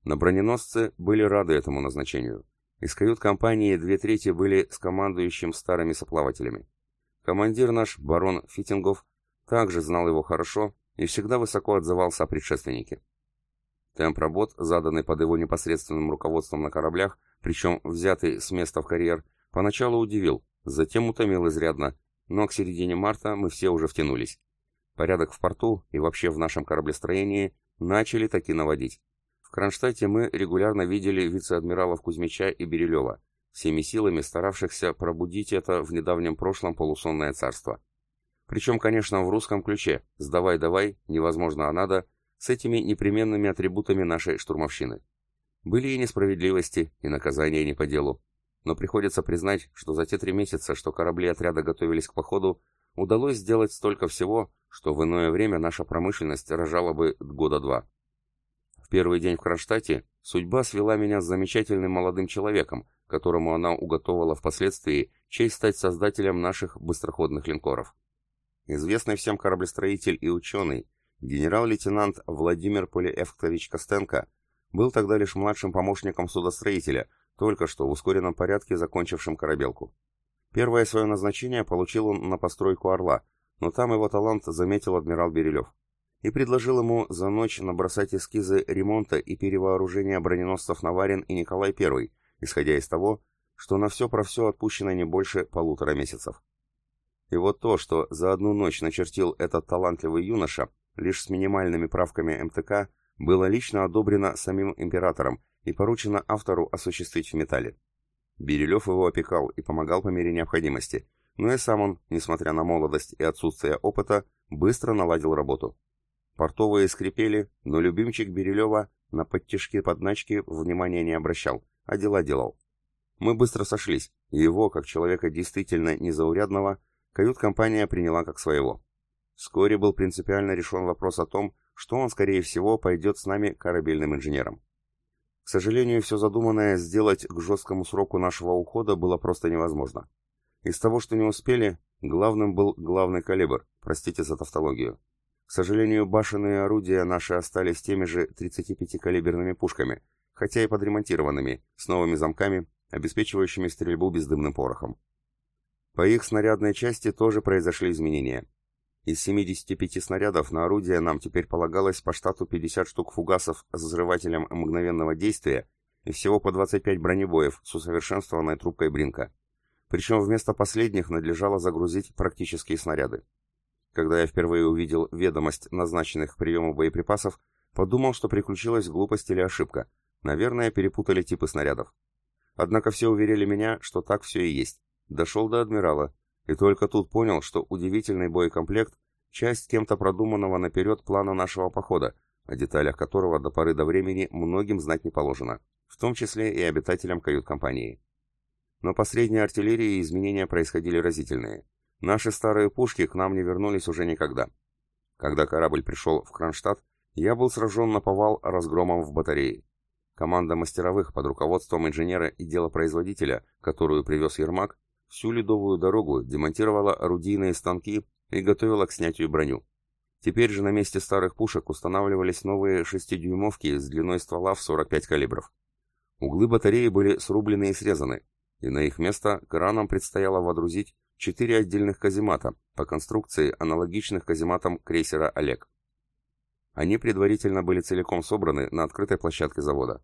На броненосце были рады этому назначению. Из кают-компании две трети были с командующим старыми соплавателями. Командир наш, барон Фитингов, также знал его хорошо и всегда высоко отзывался о предшественнике. Темп работ, заданный под его непосредственным руководством на кораблях, причем взятый с места в карьер, поначалу удивил, затем утомил изрядно, но к середине марта мы все уже втянулись. Порядок в порту и вообще в нашем кораблестроении начали таки наводить. В Кронштадте мы регулярно видели вице-адмиралов Кузьмича и Берилева, всеми силами старавшихся пробудить это в недавнем прошлом полусонное царство. Причем, конечно, в русском ключе «сдавай-давай», «невозможно, а надо», с этими непременными атрибутами нашей штурмовщины. Были и несправедливости, и наказания не по делу. Но приходится признать, что за те три месяца, что корабли отряда готовились к походу, удалось сделать столько всего, что в иное время наша промышленность рожала бы года два. В первый день в Кронштадте судьба свела меня с замечательным молодым человеком, которому она уготовила впоследствии честь стать создателем наших быстроходных линкоров. Известный всем кораблестроитель и ученый, генерал-лейтенант Владимир Полиэфктович Костенко, был тогда лишь младшим помощником судостроителя, только что в ускоренном порядке закончившим корабелку. Первое свое назначение получил он на постройку «Орла», но там его талант заметил адмирал Берилев и предложил ему за ночь набросать эскизы ремонта и перевооружения броненосцев Наварин и Николай I, исходя из того, что на все про все отпущено не больше полутора месяцев. И вот то, что за одну ночь начертил этот талантливый юноша, лишь с минимальными правками МТК, было лично одобрено самим императором и поручено автору осуществить в металле. Берилев его опекал и помогал по мере необходимости, но и сам он, несмотря на молодость и отсутствие опыта, быстро наладил работу. Портовые скрипели, но любимчик Берилева на подтяжки-подначки внимания не обращал, а дела делал. Мы быстро сошлись, и его, как человека действительно незаурядного, кают-компания приняла как своего. Вскоре был принципиально решен вопрос о том, что он, скорее всего, пойдет с нами корабельным инженером. К сожалению, все задуманное сделать к жесткому сроку нашего ухода было просто невозможно. Из того, что не успели, главным был главный калибр, простите за тавтологию. К сожалению, башенные орудия наши остались теми же 35-калиберными пушками, хотя и подремонтированными, с новыми замками, обеспечивающими стрельбу бездымным порохом. По их снарядной части тоже произошли изменения. Из 75 снарядов на орудие нам теперь полагалось по штату 50 штук фугасов с взрывателем мгновенного действия и всего по 25 бронебоев с усовершенствованной трубкой Бринка. Причем вместо последних надлежало загрузить практические снаряды. Когда я впервые увидел ведомость назначенных к приему боеприпасов, подумал, что приключилась глупость или ошибка. Наверное, перепутали типы снарядов. Однако все уверили меня, что так все и есть. Дошел до адмирала, и только тут понял, что удивительный боекомплект – часть кем-то продуманного наперед плана нашего похода, о деталях которого до поры до времени многим знать не положено, в том числе и обитателям кают-компании. Но по средней артиллерии изменения происходили разительные. Наши старые пушки к нам не вернулись уже никогда. Когда корабль пришел в Кронштадт, я был сражен на повал разгромом в батарее. Команда мастеровых под руководством инженера и делопроизводителя, которую привез Ермак, всю ледовую дорогу демонтировала орудийные станки и готовила к снятию броню. Теперь же на месте старых пушек устанавливались новые шестидюймовки с длиной ствола в 45 калибров. Углы батареи были срублены и срезаны, и на их место кранам предстояло водрузить четыре отдельных каземата по конструкции, аналогичных казематам крейсера «Олег». Они предварительно были целиком собраны на открытой площадке завода.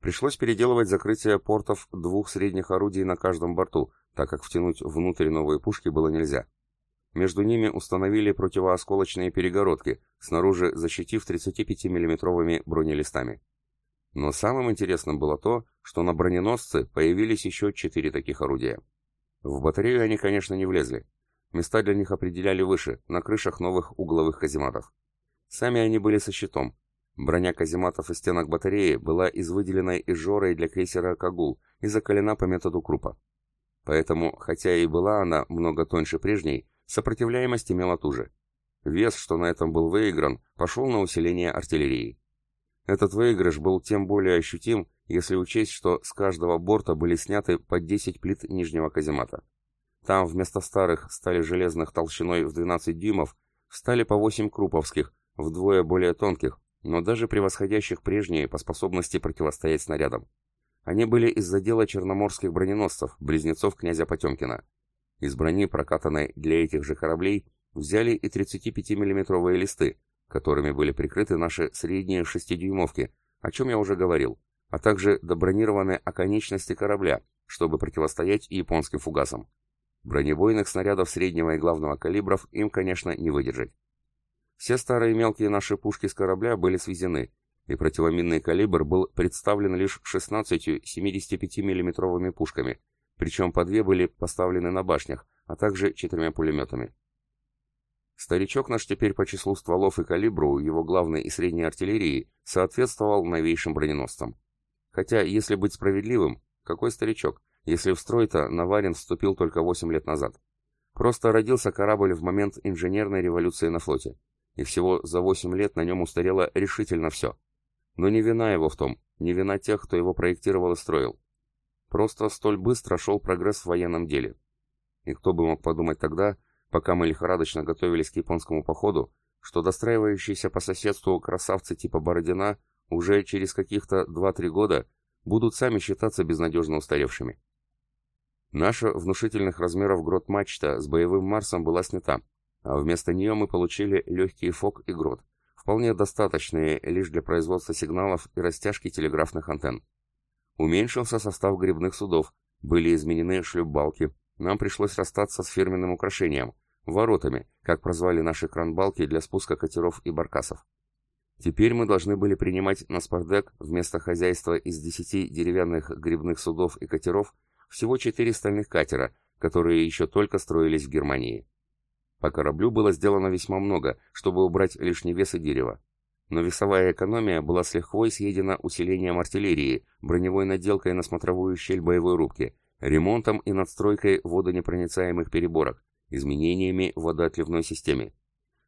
Пришлось переделывать закрытие портов двух средних орудий на каждом борту, так как втянуть внутрь новые пушки было нельзя. Между ними установили противоосколочные перегородки, снаружи защитив 35 миллиметровыми бронелистами. Но самым интересным было то, что на броненосце появились еще четыре таких орудия. В батарею они, конечно, не влезли. Места для них определяли выше, на крышах новых угловых казематов. Сами они были со щитом. Броня казематов и стенок батареи была из выделенной изжорой для крейсера «Кагул» и закалена по методу Крупа. Поэтому, хотя и была она много тоньше прежней, сопротивляемость имела ту же. Вес, что на этом был выигран, пошел на усиление артиллерии. Этот выигрыш был тем более ощутим, если учесть, что с каждого борта были сняты по 10 плит нижнего каземата. Там вместо старых стали железных толщиной в 12 дюймов встали по 8 круповских, вдвое более тонких, но даже превосходящих прежние по способности противостоять снарядам. Они были из задела черноморских броненосцев, близнецов князя Потемкина. Из брони, прокатанной для этих же кораблей, взяли и 35 миллиметровые листы, которыми были прикрыты наши средние шестидюймовки, о чем я уже говорил, а также добронированные оконечности корабля, чтобы противостоять японским фугасам. Бронебойных снарядов среднего и главного калибров им, конечно, не выдержать. Все старые мелкие наши пушки с корабля были свезены, и противоминный калибр был представлен лишь 16 75 миллиметровыми пушками, причем по две были поставлены на башнях, а также четырьмя пулеметами. Старичок наш теперь по числу стволов и калибру его главной и средней артиллерии соответствовал новейшим броненосцам. Хотя, если быть справедливым, какой старичок, если в строй-то Наварин вступил только 8 лет назад? Просто родился корабль в момент инженерной революции на флоте, и всего за 8 лет на нем устарело решительно все. Но не вина его в том, не вина тех, кто его проектировал и строил. Просто столь быстро шел прогресс в военном деле. И кто бы мог подумать тогда, пока мы лихорадочно готовились к японскому походу, что достраивающиеся по соседству красавцы типа Бородина уже через каких-то 2-3 года будут сами считаться безнадежно устаревшими. Наша внушительных размеров грот-мачта с боевым Марсом была снята, а вместо нее мы получили легкий фок и грот, вполне достаточные лишь для производства сигналов и растяжки телеграфных антенн. Уменьшился состав грибных судов, были изменены шлюпбалки, нам пришлось расстаться с фирменным украшением – воротами, как прозвали наши кранбалки для спуска катеров и баркасов. Теперь мы должны были принимать на спардек вместо хозяйства из десяти деревянных грибных судов и катеров всего четыре стальных катера, которые еще только строились в Германии. По кораблю было сделано весьма много, чтобы убрать лишний вес и дерево. Но весовая экономия была с лихвой съедена усилением артиллерии, броневой наделкой на смотровую щель боевой рубки – ремонтом и надстройкой водонепроницаемых переборок, изменениями в водоотливной системе.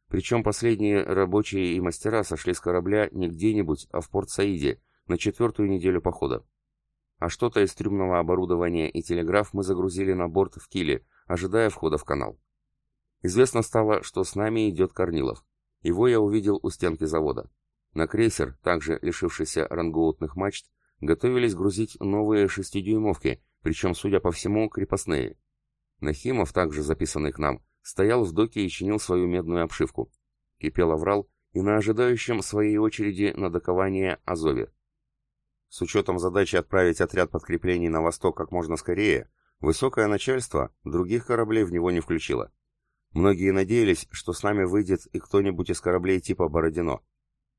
Причем последние рабочие и мастера сошли с корабля не где-нибудь, а в Порт-Саиде на четвертую неделю похода. А что-то из трюмного оборудования и телеграф мы загрузили на борт в Киле, ожидая входа в канал. Известно стало, что с нами идет Корнилов. Его я увидел у стенки завода. На крейсер, также лишившийся рангоутных мачт, готовились грузить новые шестидюймовки, причем, судя по всему, крепостные. Нахимов, также записанный к нам, стоял в доке и чинил свою медную обшивку. Кипел оврал и на ожидающем своей очереди на докование Азове. С учетом задачи отправить отряд подкреплений на восток как можно скорее, высокое начальство других кораблей в него не включило. Многие надеялись, что с нами выйдет и кто-нибудь из кораблей типа «Бородино».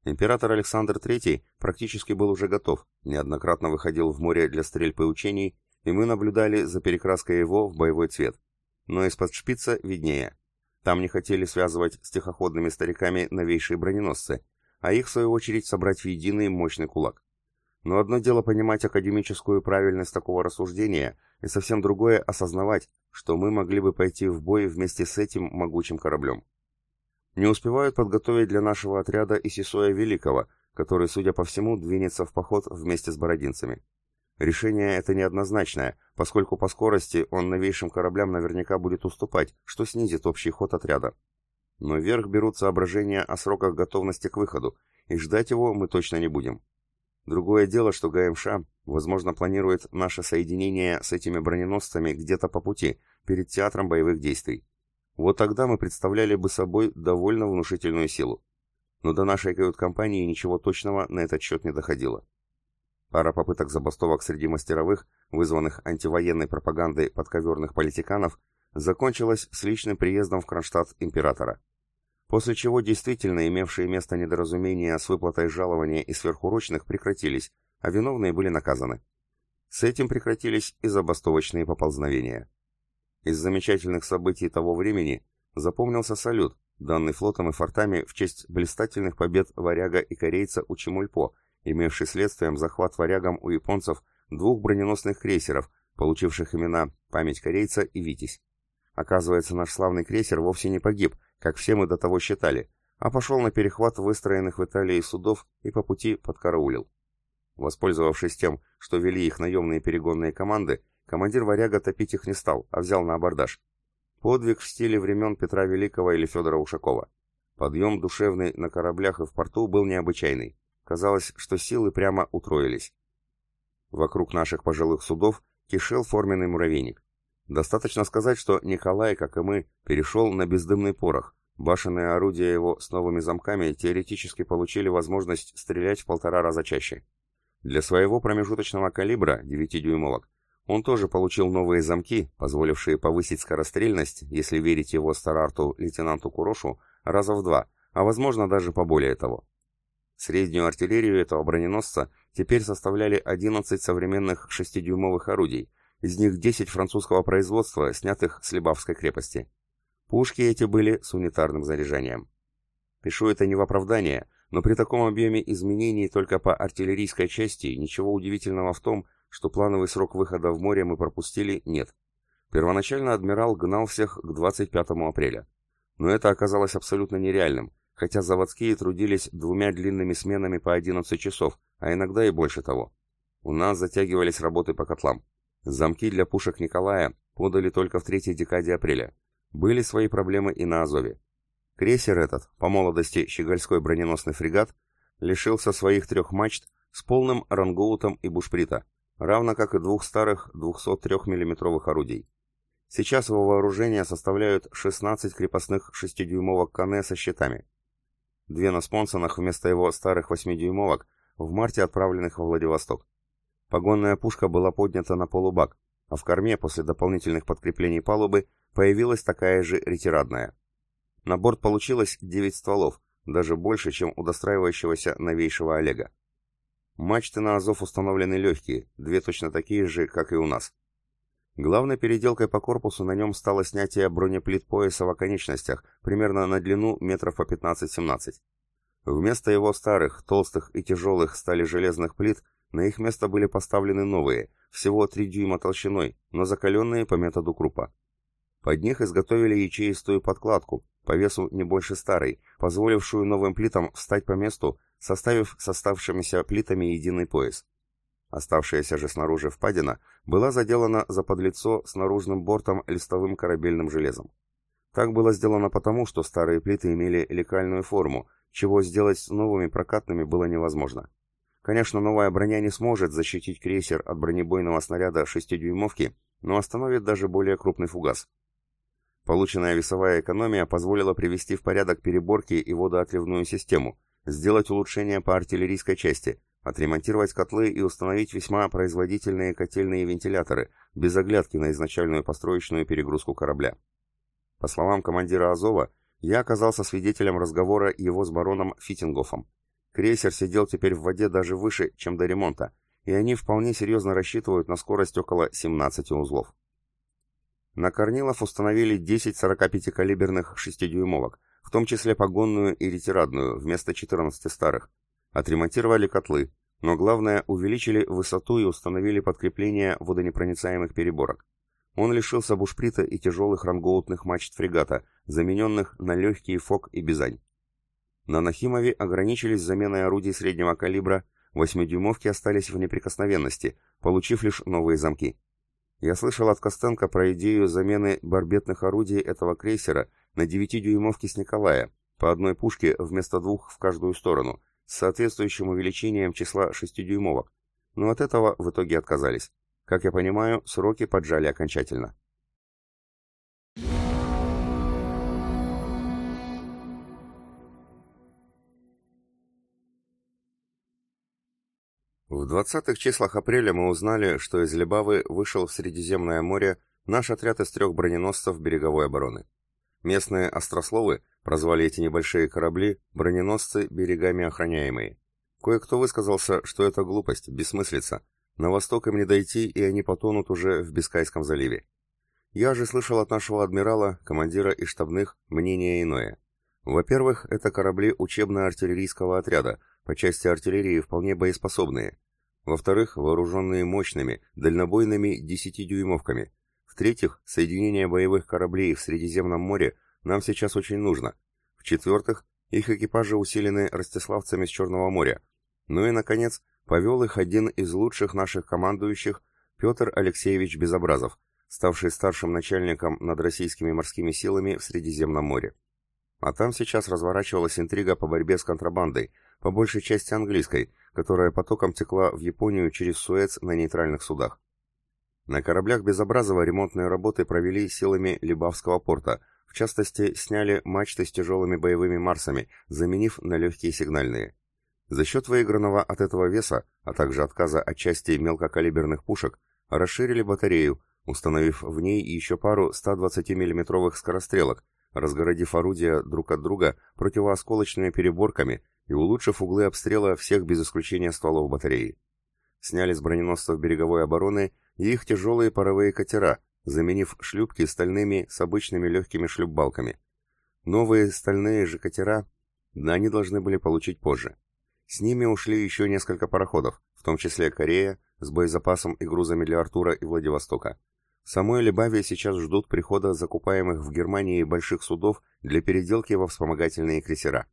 Император Александр III практически был уже готов, неоднократно выходил в море для стрельбы учений, и мы наблюдали за перекраской его в боевой цвет. Но из-под шпица виднее. Там не хотели связывать с тихоходными стариками новейшие броненосцы, а их, в свою очередь, собрать в единый мощный кулак. Но одно дело понимать академическую правильность такого рассуждения, и совсем другое — осознавать, что мы могли бы пойти в бой вместе с этим могучим кораблем. Не успевают подготовить для нашего отряда и Сисоя Великого, который, судя по всему, двинется в поход вместе с бородинцами. Решение это неоднозначное, поскольку по скорости он новейшим кораблям наверняка будет уступать, что снизит общий ход отряда. Но вверх берут соображения о сроках готовности к выходу, и ждать его мы точно не будем. Другое дело, что ГМШ, возможно, планирует наше соединение с этими броненосцами где-то по пути, перед театром боевых действий. Вот тогда мы представляли бы собой довольно внушительную силу. Но до нашей кают-компании ничего точного на этот счет не доходило. Пара попыток забастовок среди мастеровых, вызванных антивоенной пропагандой подковерных политиканов, закончилась с личным приездом в Кронштадт императора. После чего действительно имевшие место недоразумения с выплатой жалования и сверхурочных прекратились, а виновные были наказаны. С этим прекратились и забастовочные поползновения. Из замечательных событий того времени запомнился салют, данный флотом и фортами в честь блистательных побед варяга и корейца у Чемульпо имевший следствием захват варягом у японцев двух броненосных крейсеров, получивших имена «Память корейца» и «Витязь». Оказывается, наш славный крейсер вовсе не погиб, как все мы до того считали, а пошел на перехват выстроенных в Италии судов и по пути подкараулил. Воспользовавшись тем, что вели их наемные перегонные команды, командир «Варяга» топить их не стал, а взял на абордаж. Подвиг в стиле времен Петра Великого или Федора Ушакова. Подъем душевный на кораблях и в порту был необычайный. Казалось, что силы прямо утроились. Вокруг наших пожилых судов кишел форменный муравейник. Достаточно сказать, что Николай, как и мы, перешел на бездымный порох. Башенные орудия его с новыми замками теоретически получили возможность стрелять в полтора раза чаще. Для своего промежуточного калибра, 9-дюймовок, он тоже получил новые замки, позволившие повысить скорострельность, если верить его старарту лейтенанту Курошу, раза в два, а возможно даже поболее того. Среднюю артиллерию этого броненосца теперь составляли 11 современных 6-дюймовых орудий, из них 10 французского производства, снятых с Лебавской крепости. Пушки эти были с унитарным заряжанием. Пишу это не в оправдание, но при таком объеме изменений только по артиллерийской части ничего удивительного в том, что плановый срок выхода в море мы пропустили, нет. Первоначально адмирал гнал всех к 25 апреля. Но это оказалось абсолютно нереальным, хотя заводские трудились двумя длинными сменами по 11 часов, а иногда и больше того. У нас затягивались работы по котлам. Замки для пушек Николая подали только в третьей декаде апреля. Были свои проблемы и на Азове. Крейсер этот, по молодости щегольской броненосный фрегат, лишился своих трех мачт с полным рангоутом и бушприта, равно как и двух старых 203 миллиметровых орудий. Сейчас его вооружение составляют 16 крепостных 6-дюймовок Кане со щитами. Две на спонсонах вместо его старых восьмидюймовок, в марте отправленных во Владивосток. Погонная пушка была поднята на полубак, а в корме после дополнительных подкреплений палубы появилась такая же ретирадная. На борт получилось 9 стволов, даже больше, чем у достраивающегося новейшего Олега. Мачты на Азов установлены легкие, две точно такие же, как и у нас. Главной переделкой по корпусу на нем стало снятие бронеплит пояса в оконечностях, примерно на длину метров по 15-17. Вместо его старых, толстых и тяжелых стали железных плит, на их место были поставлены новые, всего 3 дюйма толщиной, но закаленные по методу крупа. Под них изготовили ячеистую подкладку, по весу не больше старой, позволившую новым плитам встать по месту, составив с оставшимися плитами единый пояс. Оставшаяся же снаружи впадина была заделана за подлицо с наружным бортом листовым корабельным железом. Так было сделано потому, что старые плиты имели лекальную форму, чего сделать с новыми прокатными было невозможно. Конечно, новая броня не сможет защитить крейсер от бронебойного снаряда 6-дюймовки, но остановит даже более крупный фугас. Полученная весовая экономия позволила привести в порядок переборки и водоотливную систему, сделать улучшения по артиллерийской части, отремонтировать котлы и установить весьма производительные котельные вентиляторы, без оглядки на изначальную построечную перегрузку корабля. По словам командира Азова, я оказался свидетелем разговора его с бароном Фитингофом. Крейсер сидел теперь в воде даже выше, чем до ремонта, и они вполне серьезно рассчитывают на скорость около 17 узлов. На Корнилов установили 10 45-калиберных 6-дюймовок, в том числе погонную и ретирадную, вместо 14 старых. Отремонтировали котлы, но главное, увеличили высоту и установили подкрепление водонепроницаемых переборок. Он лишился бушприта и тяжелых рангоутных мачт фрегата, замененных на легкие «Фок» и «Бизань». На Нахимове ограничились заменой орудий среднего калибра, 8-дюймовки остались в неприкосновенности, получив лишь новые замки. Я слышал от Костенко про идею замены барбетных орудий этого крейсера на 9-дюймовки с Николая, по одной пушке вместо двух в каждую сторону, с соответствующим увеличением числа 6-дюймовок, но от этого в итоге отказались. Как я понимаю, сроки поджали окончательно. В 20-х числах апреля мы узнали, что из Лебавы вышел в Средиземное море наш отряд из трех броненосцев береговой обороны. Местные острословы прозвали эти небольшие корабли броненосцы берегами охраняемые. Кое-кто высказался, что это глупость, бессмыслица. На восток им не дойти, и они потонут уже в Бискайском заливе. Я же слышал от нашего адмирала, командира и штабных, мнение иное. Во-первых, это корабли учебно-артиллерийского отряда, по части артиллерии вполне боеспособные. Во-вторых, вооруженные мощными, дальнобойными 10-дюймовками. В-третьих, соединение боевых кораблей в Средиземном море нам сейчас очень нужно. В-четвертых, их экипажи усилены ростиславцами с Черного моря. Ну и, наконец, повел их один из лучших наших командующих, Петр Алексеевич Безобразов, ставший старшим начальником над российскими морскими силами в Средиземном море. А там сейчас разворачивалась интрига по борьбе с контрабандой, по большей части английской, которая потоком текла в Японию через Суэц на нейтральных судах. На кораблях Безобразова ремонтные работы провели силами Либавского порта, в частности, сняли мачты с тяжелыми боевыми марсами, заменив на легкие сигнальные. За счет выигранного от этого веса, а также отказа от части мелкокалиберных пушек, расширили батарею, установив в ней еще пару 120 миллиметровых скорострелок, разгородив орудия друг от друга противоосколочными переборками и улучшив углы обстрела всех без исключения стволов батареи. Сняли с броненосцев береговой обороны и их тяжелые паровые катера, заменив шлюпки стальными с обычными легкими шлюпбалками. Новые стальные же катера, да они должны были получить позже. С ними ушли еще несколько пароходов, в том числе Корея, с боезапасом и грузами для Артура и Владивостока. В самой Лебаве сейчас ждут прихода закупаемых в Германии больших судов для переделки во вспомогательные крейсера.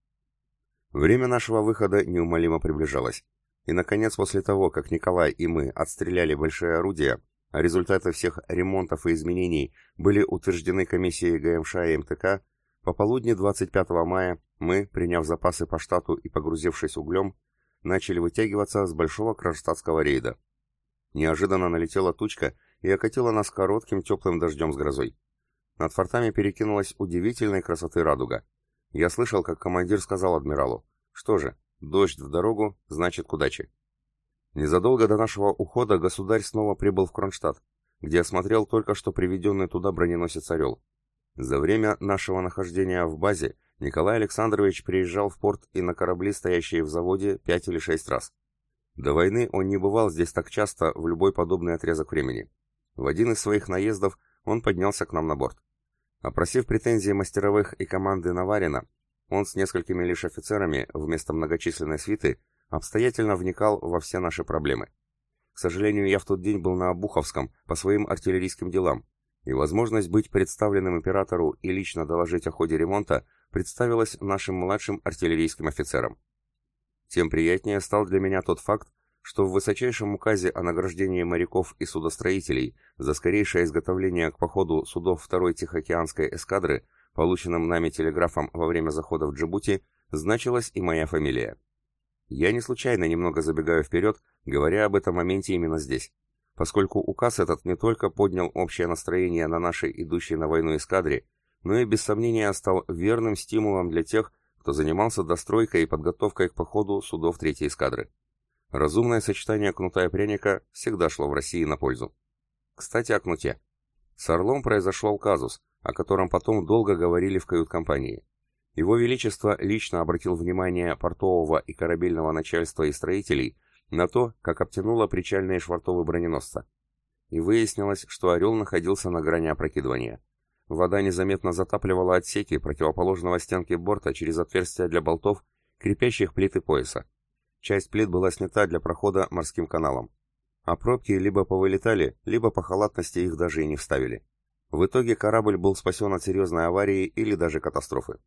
Время нашего выхода неумолимо приближалось. И, наконец, после того, как Николай и мы отстреляли большие орудия, а результаты всех ремонтов и изменений были утверждены комиссией ГМШ и МТК, по полудни 25 мая мы, приняв запасы по штату и погрузившись углем, начали вытягиваться с большого кронштадтского рейда. Неожиданно налетела тучка и окатила нас коротким теплым дождем с грозой. Над фортами перекинулась удивительной красоты радуга. Я слышал, как командир сказал адмиралу, что же, дождь в дорогу, значит к удаче. Незадолго до нашего ухода государь снова прибыл в Кронштадт, где осмотрел только что приведенный туда броненосец «Орел». За время нашего нахождения в базе Николай Александрович приезжал в порт и на корабли, стоящие в заводе, пять или шесть раз. До войны он не бывал здесь так часто в любой подобный отрезок времени. В один из своих наездов он поднялся к нам на борт. Опросив претензии мастеровых и команды Наварина, он с несколькими лишь офицерами вместо многочисленной свиты обстоятельно вникал во все наши проблемы. К сожалению, я в тот день был на Обуховском по своим артиллерийским делам, и возможность быть представленным императору и лично доложить о ходе ремонта представилась нашим младшим артиллерийским офицерам. Тем приятнее стал для меня тот факт, что в высочайшем указе о награждении моряков и судостроителей за скорейшее изготовление к походу судов второй Тихоокеанской эскадры, полученном нами телеграфом во время захода в Джибути, значилась и моя фамилия. Я не случайно немного забегаю вперед, говоря об этом моменте именно здесь, поскольку указ этот не только поднял общее настроение на нашей идущей на войну эскадре, но и без сомнения стал верным стимулом для тех, кто занимался достройкой и подготовкой к походу судов третьей эскадры. Разумное сочетание кнута и пряника всегда шло в России на пользу. Кстати, о кнуте. С Орлом произошел казус, о котором потом долго говорили в кают-компании. Его Величество лично обратил внимание портового и корабельного начальства и строителей на то, как обтянуло причальные швартовы броненосца. И выяснилось, что «Орел» находился на грани опрокидывания. Вода незаметно затапливала отсеки противоположного стенке борта через отверстия для болтов, крепящих плиты пояса. Часть плит была снята для прохода морским каналом. А пробки либо повылетали, либо по халатности их даже и не вставили. В итоге корабль был спасен от серьезной аварии или даже катастрофы.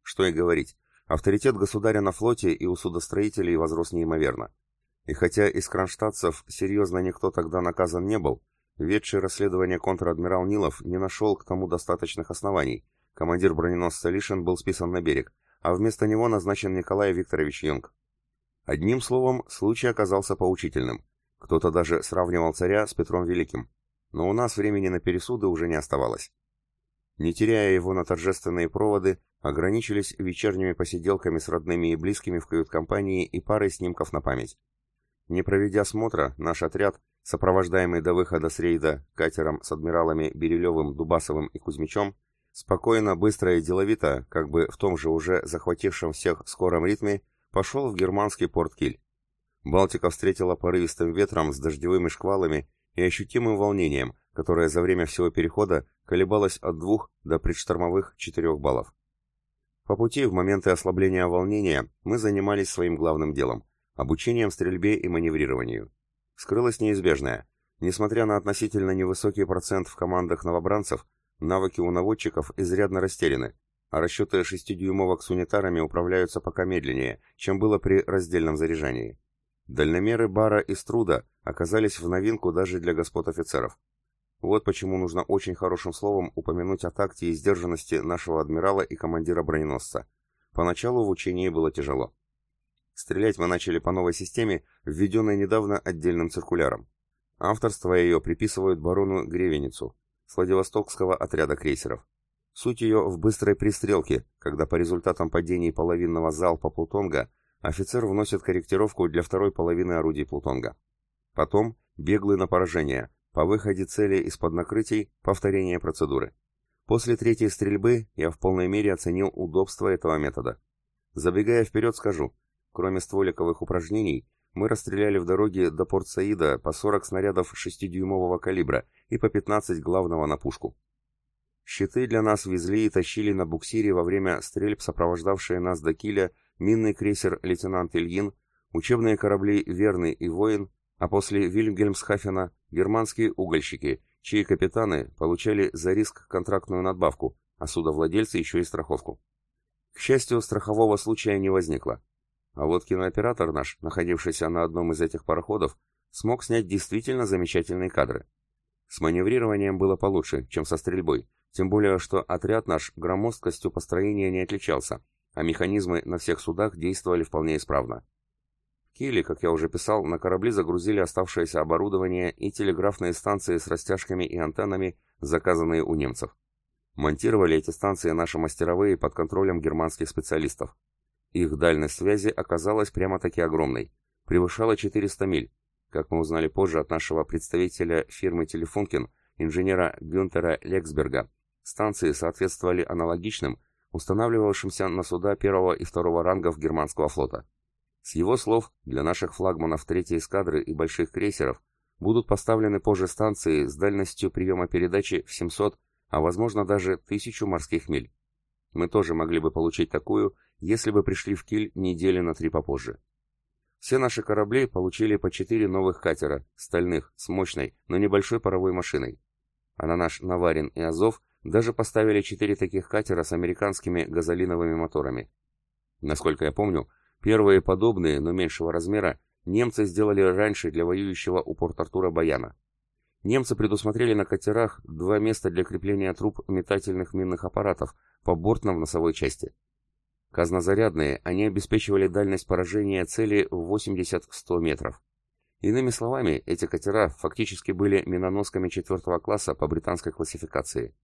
Что и говорить, авторитет государя на флоте и у судостроителей возрос неимоверно. И хотя из кронштадтцев серьезно никто тогда наказан не был, ведший расследование контр-адмирал Нилов не нашел к тому достаточных оснований. Командир броненосца Лишин был списан на берег, а вместо него назначен Николай Викторович Йонг. Одним словом, случай оказался поучительным. Кто-то даже сравнивал царя с Петром Великим. Но у нас времени на пересуды уже не оставалось. Не теряя его на торжественные проводы, ограничились вечерними посиделками с родными и близкими в кают-компании и парой снимков на память. Не проведя смотра, наш отряд, сопровождаемый до выхода с рейда катером с адмиралами Берилевым, Дубасовым и Кузьмичем, спокойно, быстро и деловито, как бы в том же уже захватившем всех скором ритме, пошел в германский порт Киль. Балтика встретила порывистым ветром с дождевыми шквалами и ощутимым волнением, которое за время всего перехода колебалось от двух до предштормовых четырех баллов. По пути, в моменты ослабления волнения, мы занимались своим главным делом – обучением стрельбе и маневрированию. Скрылось неизбежное. Несмотря на относительно невысокий процент в командах новобранцев, навыки у наводчиков изрядно растеряны, а расчеты шестидюймовок с унитарами управляются пока медленнее, чем было при раздельном заряжании. Дальномеры Бара и Струда оказались в новинку даже для господ офицеров. Вот почему нужно очень хорошим словом упомянуть о такте и сдержанности нашего адмирала и командира броненосца. Поначалу в учении было тяжело. Стрелять мы начали по новой системе, введенной недавно отдельным циркуляром. Авторство ее приписывают барону Гревеницу, с Владивостокского отряда крейсеров. Суть ее в быстрой пристрелке, когда по результатам падений половинного залпа Плутонга офицер вносит корректировку для второй половины орудий Плутонга. Потом беглый на поражение, по выходе цели из-под накрытий повторение процедуры. После третьей стрельбы я в полной мере оценил удобство этого метода. Забегая вперед, скажу, кроме стволиковых упражнений, мы расстреляли в дороге до Порт-Саида по 40 снарядов 6-дюймового калибра и по 15 главного на пушку. Щиты для нас везли и тащили на буксире во время стрельб, сопровождавшие нас до Киля, минный крейсер «Лейтенант Ильин», учебные корабли «Верный» и «Воин», а после Вильгельмсхафена германские угольщики, чьи капитаны получали за риск контрактную надбавку, а судовладельцы еще и страховку. К счастью, страхового случая не возникло. А вот кинооператор наш, находившийся на одном из этих пароходов, смог снять действительно замечательные кадры. С маневрированием было получше, чем со стрельбой, тем более, что отряд наш громоздкостью построения не отличался, а механизмы на всех судах действовали вполне исправно. Кили, как я уже писал, на корабли загрузили оставшееся оборудование и телеграфные станции с растяжками и антеннами, заказанные у немцев. Монтировали эти станции наши мастеровые под контролем германских специалистов. Их дальность связи оказалась прямо-таки огромной, превышала 400 миль, как мы узнали позже от нашего представителя фирмы «Телефункин», инженера Гюнтера Лексберга. Станции соответствовали аналогичным, устанавливавшимся на суда первого и второго рангов германского флота. С его слов, для наших флагманов третьей эскадры и больших крейсеров будут поставлены позже станции с дальностью приема передачи в 700, а возможно даже 1000 морских миль. Мы тоже могли бы получить такую, если бы пришли в Киль недели на три попозже. Все наши корабли получили по четыре новых катера, стальных, с мощной, но небольшой паровой машиной. А на наш Наварин и Азов даже поставили четыре таких катера с американскими газолиновыми моторами. Насколько я помню, Первые подобные, но меньшего размера, немцы сделали раньше для воюющего у Порт-Артура Баяна. Немцы предусмотрели на катерах два места для крепления труб метательных минных аппаратов по бортам в носовой части. Казнозарядные, они обеспечивали дальность поражения цели в 80-100 метров. Иными словами, эти катера фактически были миноносками четвертого класса по британской классификации.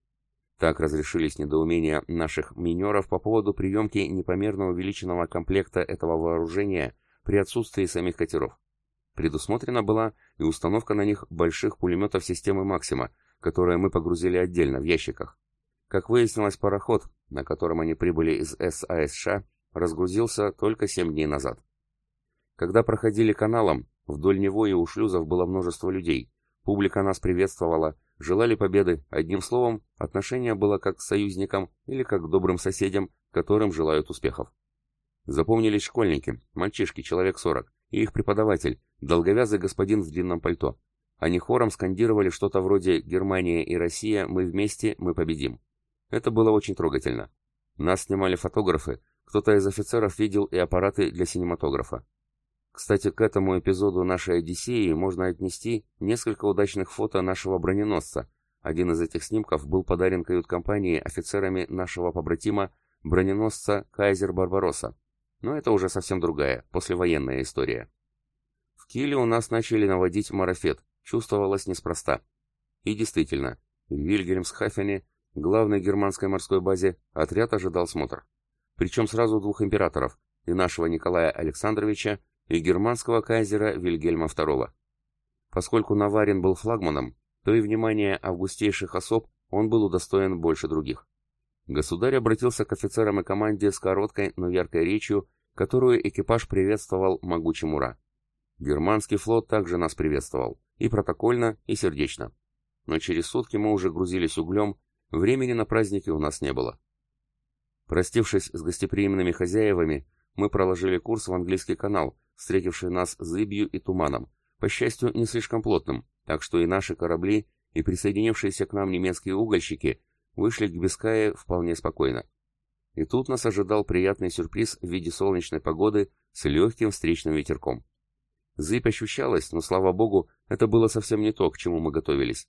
Так разрешились недоумения наших минеров по поводу приемки непомерно увеличенного комплекта этого вооружения при отсутствии самих катеров. Предусмотрена была и установка на них больших пулеметов системы «Максима», которые мы погрузили отдельно в ящиках. Как выяснилось, пароход, на котором они прибыли из САСШ, разгрузился только 7 дней назад. Когда проходили каналом, вдоль него и у шлюзов было множество людей. Публика нас приветствовала, желали победы, одним словом, отношение было как к союзникам или как к добрым соседям, которым желают успехов. Запомнились школьники, мальчишки, человек 40, и их преподаватель, долговязый господин в длинном пальто. Они хором скандировали что-то вроде «Германия и Россия, мы вместе, мы победим». Это было очень трогательно. Нас снимали фотографы, кто-то из офицеров видел и аппараты для синематографа. Кстати, к этому эпизоду нашей Одиссеи можно отнести несколько удачных фото нашего броненосца. Один из этих снимков был подарен кают-компании офицерами нашего побратима броненосца «Кайзер Барбаросса». Но это уже совсем другая, послевоенная история. В Киле у нас начали наводить марафет, чувствовалось неспроста. И действительно, в Вильгельмсхафене, главной германской морской базе, отряд ожидал смотр. Причем сразу двух императоров, и нашего Николая Александровича, и германского кайзера Вильгельма II. Поскольку Наварин был флагманом, то и внимания августейших особ он был удостоен больше других. Государь обратился к офицерам и команде с короткой, но яркой речью, которую экипаж приветствовал могучим ура. Германский флот также нас приветствовал, и протокольно, и сердечно. Но через сутки мы уже грузились углем, времени на праздники у нас не было. Простившись с гостеприимными хозяевами, мы проложили курс в английский канал, встретивший нас зыбью и туманом, по счастью, не слишком плотным, так что и наши корабли, и присоединившиеся к нам немецкие угольщики вышли к Бискае вполне спокойно. И тут нас ожидал приятный сюрприз в виде солнечной погоды с легким встречным ветерком. Зыбь ощущалась, но, слава богу, это было совсем не то, к чему мы готовились.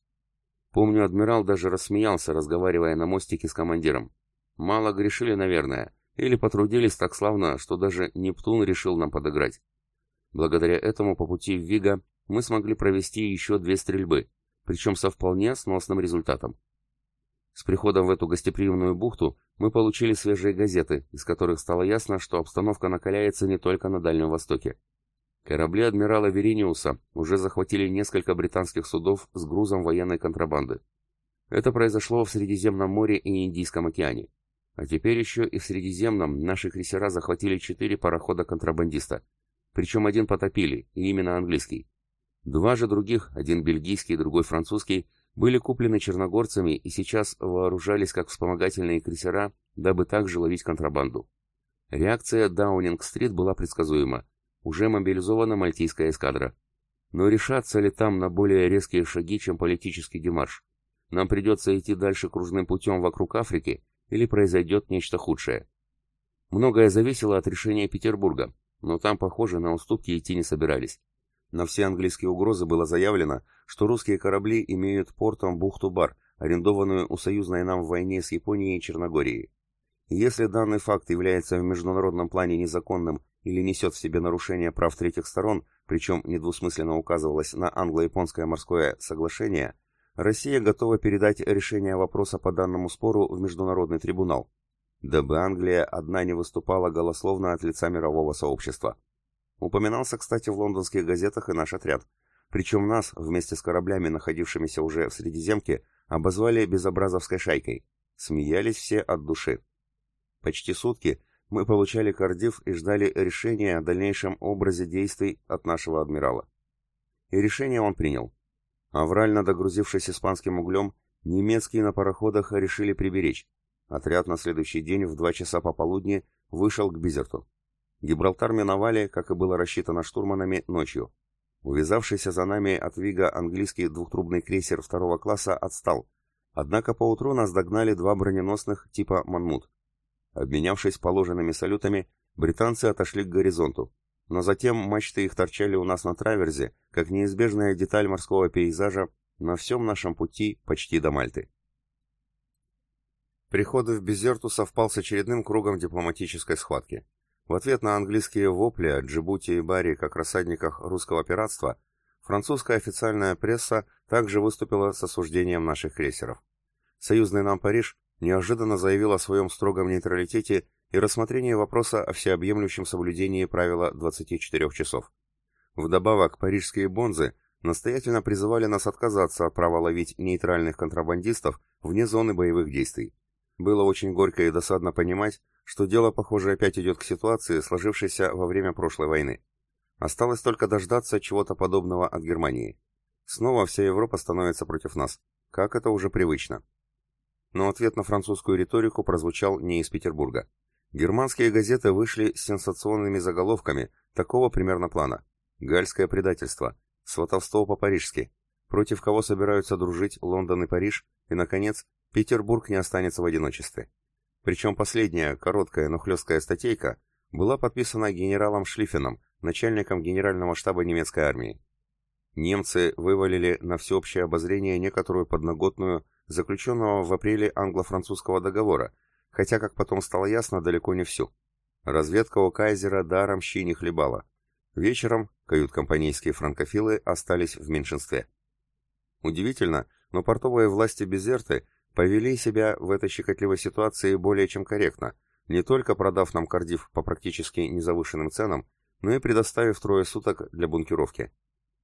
Помню, адмирал даже рассмеялся, разговаривая на мостике с командиром. Мало грешили, наверное, или потрудились так славно, что даже Нептун решил нам подыграть. Благодаря этому по пути в Вига мы смогли провести еще две стрельбы, причем со вполне сносным результатом. С приходом в эту гостеприимную бухту мы получили свежие газеты, из которых стало ясно, что обстановка накаляется не только на Дальнем Востоке. Корабли адмирала Вериниуса уже захватили несколько британских судов с грузом военной контрабанды. Это произошло в Средиземном море и Индийском океане. А теперь еще и в Средиземном наши крейсера захватили четыре парохода-контрабандиста, причем один потопили, и именно английский. Два же других, один бельгийский, другой французский, были куплены черногорцами и сейчас вооружались как вспомогательные крейсера, дабы также ловить контрабанду. Реакция Даунинг-стрит была предсказуема. Уже мобилизована мальтийская эскадра. Но решаться ли там на более резкие шаги, чем политический демарш? Нам придется идти дальше кружным путем вокруг Африки, или произойдет нечто худшее. Многое зависело от решения Петербурга, но там, похоже, на уступки идти не собирались. На все английские угрозы было заявлено, что русские корабли имеют портом бухту Бар, арендованную у союзной нам в войне с Японией и Черногорией. Если данный факт является в международном плане незаконным или несет в себе нарушение прав третьих сторон, причем недвусмысленно указывалось на англо-японское морское соглашение, Россия готова передать решение вопроса по данному спору в Международный трибунал дабы Англия одна не выступала голословно от лица мирового сообщества. Упоминался, кстати, в лондонских газетах и наш отряд. Причем нас, вместе с кораблями, находившимися уже в Средиземке, обозвали безобразовской шайкой. Смеялись все от души. Почти сутки мы получали Кардив и ждали решения о дальнейшем образе действий от нашего адмирала. И решение он принял. Аврально догрузившись испанским углем, немецкие на пароходах решили приберечь, Отряд на следующий день в два часа пополудни вышел к Бизерту. Гибралтар миновали, как и было рассчитано штурманами, ночью. Увязавшийся за нами от Вига английский двухтрубный крейсер второго класса отстал, однако поутру нас догнали два броненосных типа «Манмут». Обменявшись положенными салютами, британцы отошли к горизонту, но затем мачты их торчали у нас на траверзе, как неизбежная деталь морского пейзажа на всем нашем пути почти до Мальты. Приход в Безерту совпал с очередным кругом дипломатической схватки. В ответ на английские вопли о Джибути и Бари как рассадниках русского пиратства, французская официальная пресса также выступила с осуждением наших крейсеров. Союзный нам Париж неожиданно заявил о своем строгом нейтралитете и рассмотрение вопроса о всеобъемлющем соблюдении правила 24 часов. Вдобавок, парижские бонзы настоятельно призывали нас отказаться от права ловить нейтральных контрабандистов вне зоны боевых действий. Было очень горько и досадно понимать, что дело, похоже, опять идет к ситуации, сложившейся во время прошлой войны. Осталось только дождаться чего-то подобного от Германии. Снова вся Европа становится против нас, как это уже привычно. Но ответ на французскую риторику прозвучал не из Петербурга. Германские газеты вышли с сенсационными заголовками такого примерно плана. «Гальское предательство», «Сватовство по-парижски», «Против кого собираются дружить Лондон и Париж», и, наконец, «Петербург не останется в одиночестве». Причем последняя, короткая, но хлесткая статейка была подписана генералом Шлиффеном, начальником генерального штаба немецкой армии. Немцы вывалили на всеобщее обозрение некоторую подноготную заключенного в апреле англо-французского договора, хотя, как потом стало ясно, далеко не всю. Разведка у кайзера даром щи не хлебала. Вечером кают-компанейские франкофилы остались в меньшинстве. Удивительно, но портовые власти Безерты повели себя в этой щекотливой ситуации более чем корректно, не только продав нам Кардив по практически незавышенным ценам, но и предоставив трое суток для бункеровки.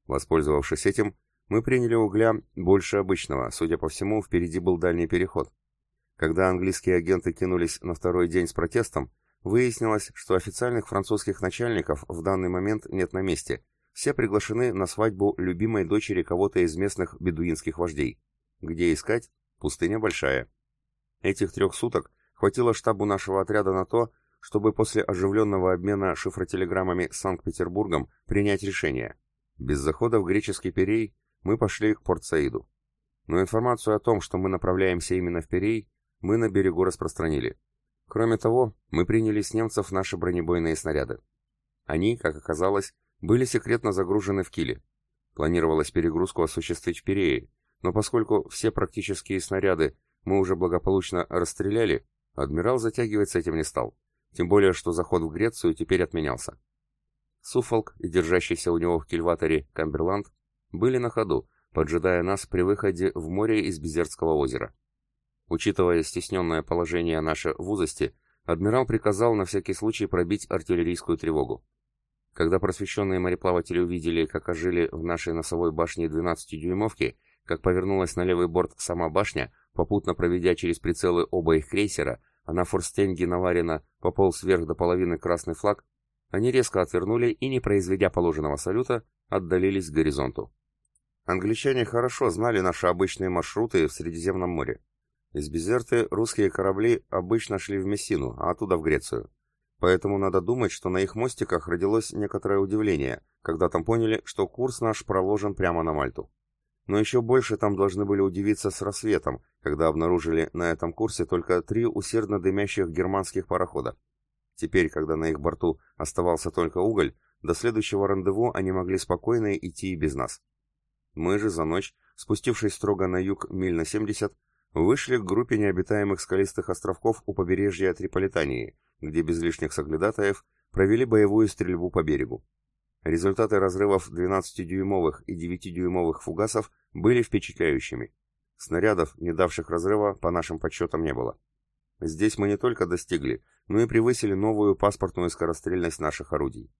Воспользовавшись этим, мы приняли угля больше обычного, судя по всему, впереди был дальний переход. Когда английские агенты кинулись на второй день с протестом, выяснилось, что официальных французских начальников в данный момент нет на месте. Все приглашены на свадьбу любимой дочери кого-то из местных бедуинских вождей. Где искать? Пустыня большая. Этих трех суток хватило штабу нашего отряда на то, чтобы после оживленного обмена шифротелеграммами с Санкт-Петербургом принять решение. Без захода в греческий Перей мы пошли к Порт-Саиду. Но информацию о том, что мы направляемся именно в Перей, мы на берегу распространили. Кроме того, мы приняли с немцев наши бронебойные снаряды. Они, как оказалось, были секретно загружены в Киле. Планировалось перегрузку осуществить в Перее, но поскольку все практические снаряды мы уже благополучно расстреляли, адмирал затягивать с этим не стал. Тем более, что заход в Грецию теперь отменялся. Суфолк и держащийся у него в кильваторе Камберланд были на ходу, поджидая нас при выходе в море из Безерского озера. Учитывая стесненное положение наше в узости, адмирал приказал на всякий случай пробить артиллерийскую тревогу. Когда просвещенные мореплаватели увидели, как ожили в нашей носовой башне 12-дюймовки, как повернулась на левый борт сама башня, попутно проведя через прицелы оба их крейсера, а на форстенге Наварина пополз вверх до половины красный флаг, они резко отвернули и, не произведя положенного салюта, отдалились к горизонту. Англичане хорошо знали наши обычные маршруты в Средиземном море. Из Безерты русские корабли обычно шли в Мессину, а оттуда в Грецию. Поэтому надо думать, что на их мостиках родилось некоторое удивление, когда там поняли, что курс наш проложен прямо на Мальту. Но еще больше там должны были удивиться с рассветом, когда обнаружили на этом курсе только три усердно дымящих германских парохода. Теперь, когда на их борту оставался только уголь, до следующего рандеву они могли спокойно идти и без нас. Мы же за ночь, спустившись строго на юг миль на 70, вышли к группе необитаемых скалистых островков у побережья Триполитании, где без лишних соглядатаев провели боевую стрельбу по берегу. Результаты разрывов 12-дюймовых и 9-дюймовых фугасов были впечатляющими. Снарядов, не давших разрыва, по нашим подсчетам не было. Здесь мы не только достигли, но и превысили новую паспортную скорострельность наших орудий.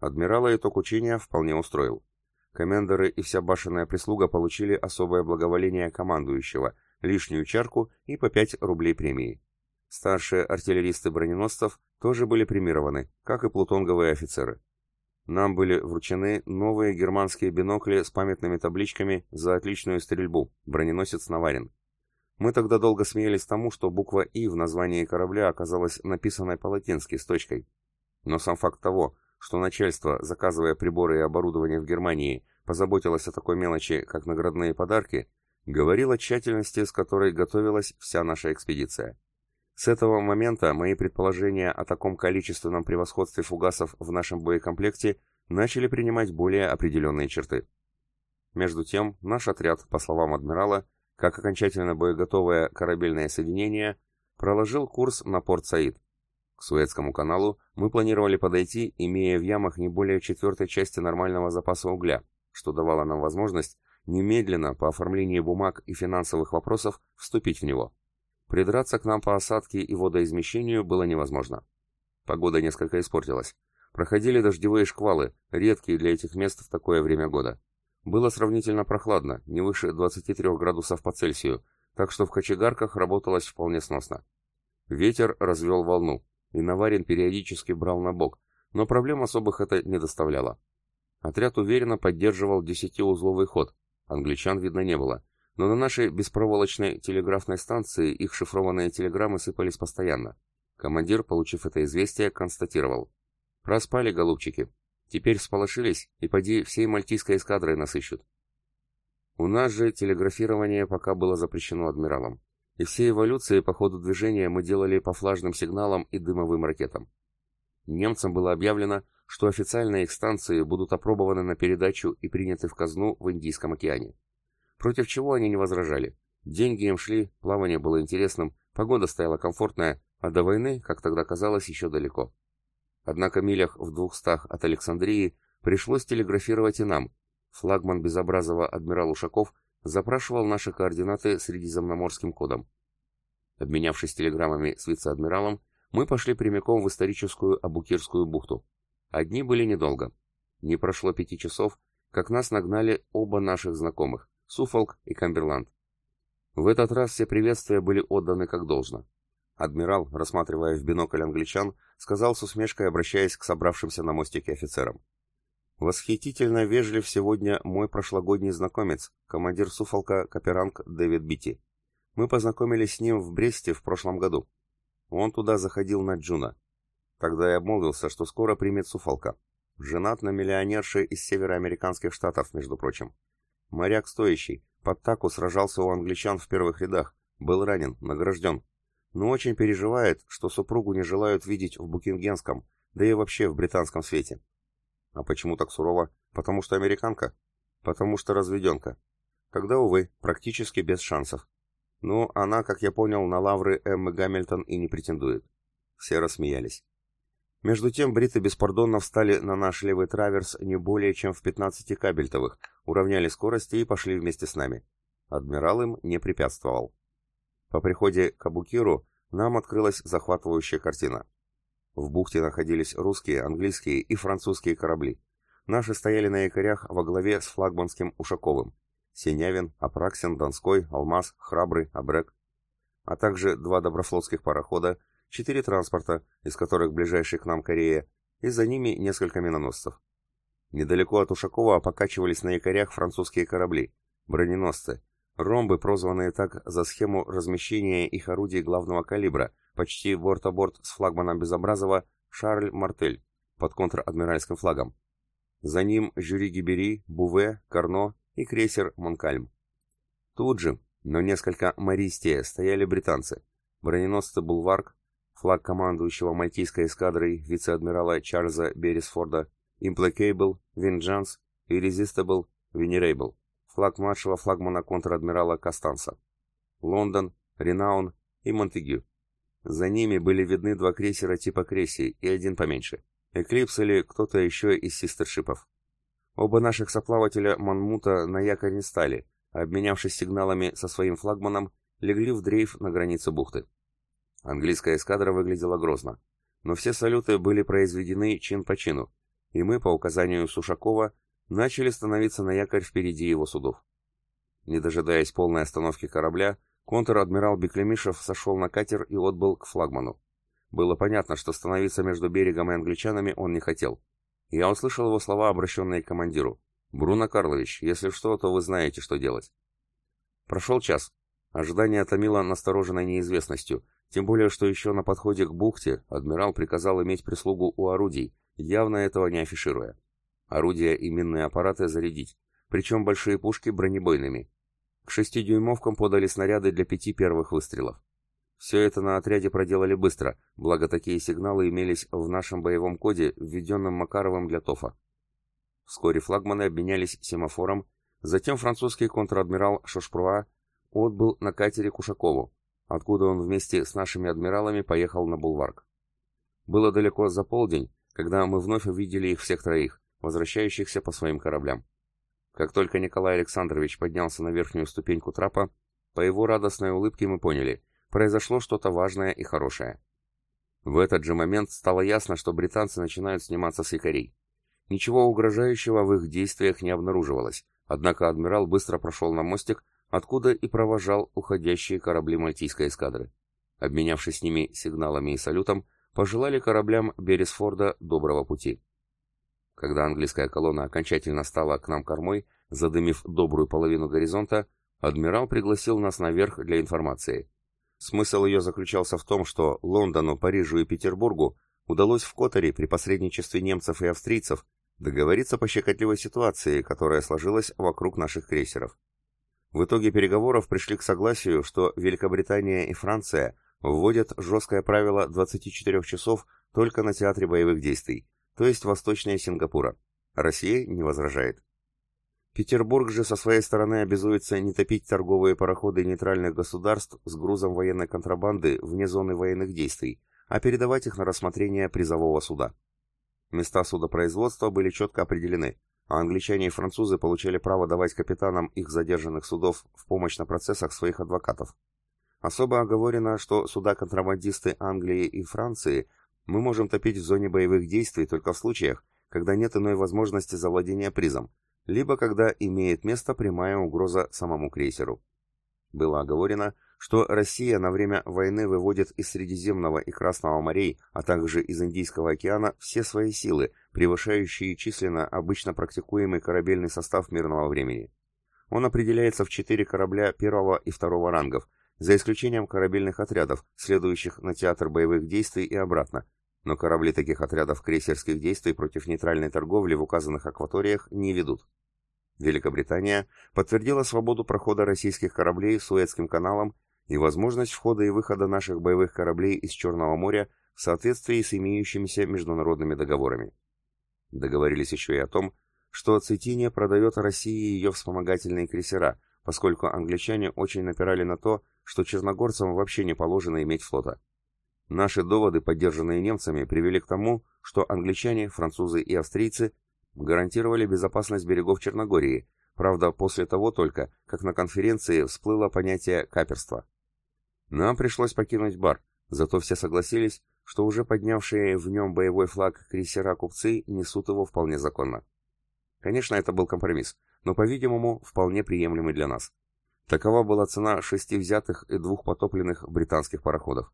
Адмирала итог учения вполне устроил. Комендоры и вся башенная прислуга получили особое благоволение командующего, лишнюю чарку и по 5 рублей премии. Старшие артиллеристы броненосцев тоже были премированы, как и плутонговые офицеры. Нам были вручены новые германские бинокли с памятными табличками за отличную стрельбу, броненосец Наварин. Мы тогда долго смеялись тому, что буква «И» в названии корабля оказалась написанной по-латински с точкой. Но сам факт того, что начальство, заказывая приборы и оборудование в Германии, позаботилось о такой мелочи, как наградные подарки, говорил о тщательности, с которой готовилась вся наша экспедиция. С этого момента мои предположения о таком количественном превосходстве фугасов в нашем боекомплекте начали принимать более определенные черты. Между тем, наш отряд, по словам адмирала, как окончательно боеготовое корабельное соединение, проложил курс на порт Саид. К Суэцкому каналу мы планировали подойти, имея в ямах не более четвертой части нормального запаса угля, что давало нам возможность немедленно по оформлению бумаг и финансовых вопросов вступить в него. Придраться к нам по осадке и водоизмещению было невозможно. Погода несколько испортилась. Проходили дождевые шквалы, редкие для этих мест в такое время года. Было сравнительно прохладно, не выше 23 градусов по Цельсию, так что в кочегарках работалось вполне сносно. Ветер развел волну, и Наварин периодически брал на бок, но проблем особых это не доставляло. Отряд уверенно поддерживал десятиузловый ход, англичан видно не было, но на нашей беспроволочной телеграфной станции их шифрованные телеграммы сыпались постоянно. Командир, получив это известие, констатировал. «Проспали, голубчики. Теперь всполошились, и поди всей мальтийской эскадрой нас ищут». У нас же телеграфирование пока было запрещено адмиралом. И все эволюции по ходу движения мы делали по флажным сигналам и дымовым ракетам. Немцам было объявлено, что официальные их станции будут опробованы на передачу и приняты в казну в Индийском океане. Против чего они не возражали. Деньги им шли, плавание было интересным, погода стояла комфортная, а до войны, как тогда казалось, еще далеко. Однако милях в двухстах от Александрии пришлось телеграфировать и нам. Флагман Безобразова адмирал Ушаков запрашивал наши координаты средиземноморским кодом. Обменявшись телеграммами с вице-адмиралом, мы пошли прямиком в историческую Абукирскую бухту. Одни были недолго. Не прошло пяти часов, как нас нагнали оба наших знакомых. Суфолк и Камберланд. В этот раз все приветствия были отданы как должно. Адмирал, рассматривая в бинокль англичан, сказал с усмешкой, обращаясь к собравшимся на мостике офицерам. «Восхитительно вежлив сегодня мой прошлогодний знакомец, командир Суфолка Каперанг Дэвид Бити. Мы познакомились с ним в Бресте в прошлом году. Он туда заходил на Джуно. Тогда я обмолвился, что скоро примет Суфолка. Женат на миллионерше из североамериканских штатов, между прочим. Моряк стоящий, под таку сражался у англичан в первых рядах, был ранен, награжден. Но очень переживает, что супругу не желают видеть в Букингенском, да и вообще в британском свете. А почему так сурово? Потому что американка? Потому что разведенка. Тогда, увы, практически без шансов. Но она, как я понял, на лавры Эммы Гамильтон и не претендует. Все рассмеялись. Между тем бриты беспардонно встали на наш левый траверс не более чем в 15 кабельтовых, уравняли скорости и пошли вместе с нами. Адмирал им не препятствовал. По приходе к Абукиру нам открылась захватывающая картина. В бухте находились русские, английские и французские корабли. Наши стояли на якорях во главе с флагманским Ушаковым. Синявин, Апраксин, Донской, Алмаз, Храбрый, Абрек. А также два доброфлотских парохода четыре транспорта, из которых ближайший к нам Корея, и за ними несколько миноносцев. Недалеко от Ушакова покачивались на якорях французские корабли, броненосцы, ромбы, прозванные так за схему размещения их орудий главного калибра, почти борт-а-борт с флагманом Безобразова Шарль Мартель под контр-адмиральским флагом. За ним Жюри Гибери, Буве, Карно и крейсер Монкальм. Тут же, но несколько мористее, стояли британцы, броненосцы Булварк, флаг командующего мальтийской эскадрой вице-адмирала Чарльза Беррисфорда, Implacable, Vengeance, Irresistible, Venerable, флаг младшего флагмана контр-адмирала Костанса, Лондон, Ренаун и Монтегю. За ними были видны два крейсера типа Кресси и один поменьше. Эклипс или кто-то еще из систершипов. Оба наших соплавателя Манмута на якорь не стали, обменявшись сигналами со своим флагманом, легли в дрейф на границе бухты. Английская эскадра выглядела грозно, но все салюты были произведены чин по чину, и мы, по указанию Сушакова, начали становиться на якорь впереди его судов. Не дожидаясь полной остановки корабля, контр-адмирал Беклемишев сошел на катер и отбыл к флагману. Было понятно, что становиться между берегом и англичанами он не хотел. Я услышал его слова, обращенные к командиру. «Бруно Карлович, если что, то вы знаете, что делать». Прошел час. Ожидание томило настороженной неизвестностью, тем более, что еще на подходе к бухте адмирал приказал иметь прислугу у орудий, явно этого не афишируя. Орудия и минные аппараты зарядить, причем большие пушки бронебойными. К шестидюймовкам подали снаряды для пяти первых выстрелов. Все это на отряде проделали быстро, благо такие сигналы имелись в нашем боевом коде, введенном Макаровым для ТОФа. Вскоре флагманы обменялись семафором, затем французский контр-адмирал Шошпруа отбыл на катере к Ушакову, откуда он вместе с нашими адмиралами поехал на Булварк. Было далеко за полдень, когда мы вновь увидели их всех троих, возвращающихся по своим кораблям. Как только Николай Александрович поднялся на верхнюю ступеньку трапа, по его радостной улыбке мы поняли, произошло что-то важное и хорошее. В этот же момент стало ясно, что британцы начинают сниматься с якорей. Ничего угрожающего в их действиях не обнаруживалось, однако адмирал быстро прошел на мостик, откуда и провожал уходящие корабли мальтийской эскадры. Обменявшись с ними сигналами и салютом, пожелали кораблям Бересфорда доброго пути. Когда английская колонна окончательно стала к нам кормой, задымив добрую половину горизонта, адмирал пригласил нас наверх для информации. Смысл ее заключался в том, что Лондону, Парижу и Петербургу удалось в Которе при посредничестве немцев и австрийцев договориться по щекотливой ситуации, которая сложилась вокруг наших крейсеров. В итоге переговоров пришли к согласию, что Великобритания и Франция вводят жесткое правило 24 часов только на театре боевых действий, то есть восточнее Сингапура. Россия не возражает. Петербург же со своей стороны обязуется не топить торговые пароходы нейтральных государств с грузом военной контрабанды вне зоны военных действий, а передавать их на рассмотрение призового суда. Места судопроизводства были четко определены, а англичане и французы получали право давать капитанам их задержанных судов в помощь на процессах своих адвокатов. Особо оговорено, что суда-контрабандисты Англии и Франции мы можем топить в зоне боевых действий только в случаях, когда нет иной возможности завладения призом, либо когда имеет место прямая угроза самому крейсеру. Было оговорено, что Россия на время войны выводит из Средиземного и Красного морей, а также из Индийского океана все свои силы, превышающие численно обычно практикуемый корабельный состав мирного времени. Он определяется в четыре корабля первого и второго рангов, за исключением корабельных отрядов, следующих на театр боевых действий и обратно, но корабли таких отрядов крейсерских действий против нейтральной торговли в указанных акваториях не ведут. Великобритания подтвердила свободу прохода российских кораблей Суэцким каналом и возможность входа и выхода наших боевых кораблей из Черного моря в соответствии с имеющимися международными договорами. Договорились еще и о том, что Цитиния продает России ее вспомогательные крейсера, поскольку англичане очень напирали на то, что черногорцам вообще не положено иметь флота. Наши доводы, поддержанные немцами, привели к тому, что англичане, французы и австрийцы гарантировали безопасность берегов Черногории, правда, после того только, как на конференции всплыло понятие каперства. Нам пришлось покинуть бар, зато все согласились, что уже поднявшие в нем боевой флаг крейсера-купцы несут его вполне законно. Конечно, это был компромисс, но, по-видимому, вполне приемлемый для нас. Такова была цена шести взятых и двух потопленных британских пароходов.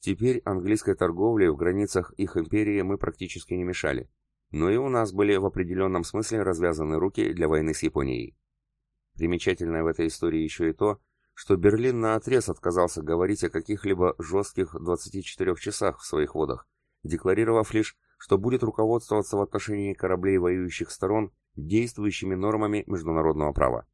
Теперь английской торговле в границах их империи мы практически не мешали, но и у нас были в определенном смысле развязаны руки для войны с Японией. Примечательно в этой истории еще и то, что Берлин наотрез отказался говорить о каких-либо жестких 24 часах в своих водах, декларировав лишь, что будет руководствоваться в отношении кораблей воюющих сторон действующими нормами международного права.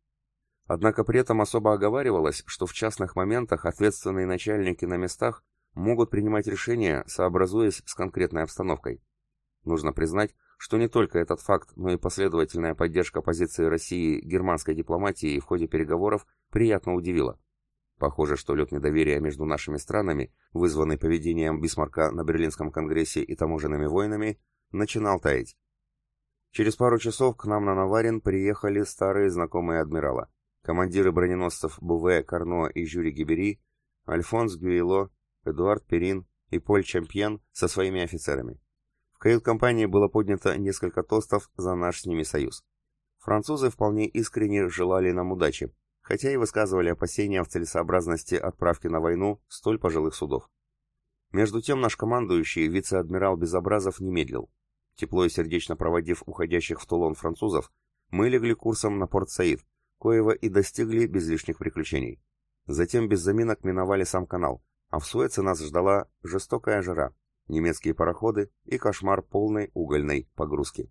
Однако при этом особо оговаривалось, что в частных моментах ответственные начальники на местах могут принимать решения, сообразуясь с конкретной обстановкой. Нужно признать, что не только этот факт, но и последовательная поддержка позиции России германской дипломатии в ходе переговоров приятно удивила. Похоже, что лед недоверия между нашими странами, вызванный поведением Бисмарка на Берлинском конгрессе и таможенными войнами, начинал таять. Через пару часов к нам на Наварин приехали старые знакомые адмирала. Командиры броненосцев Буве, Карно и Жюри Гибери, Альфонс Гюило, Эдуард Перин и Поль Чемпьен со своими офицерами. В кают-компании было поднято несколько тостов за наш с ними союз. Французы вполне искренне желали нам удачи, хотя и высказывали опасения в целесообразности отправки на войну столь пожилых судов. Между тем наш командующий, вице-адмирал Безобразов, не медлил. Тепло и сердечно проводив уходящих в Тулон французов, мы легли курсом на порт Саид, коего и достигли без лишних приключений. Затем без заминок миновали сам канал, а в Суэце нас ждала жестокая жара, немецкие пароходы и кошмар полной угольной погрузки.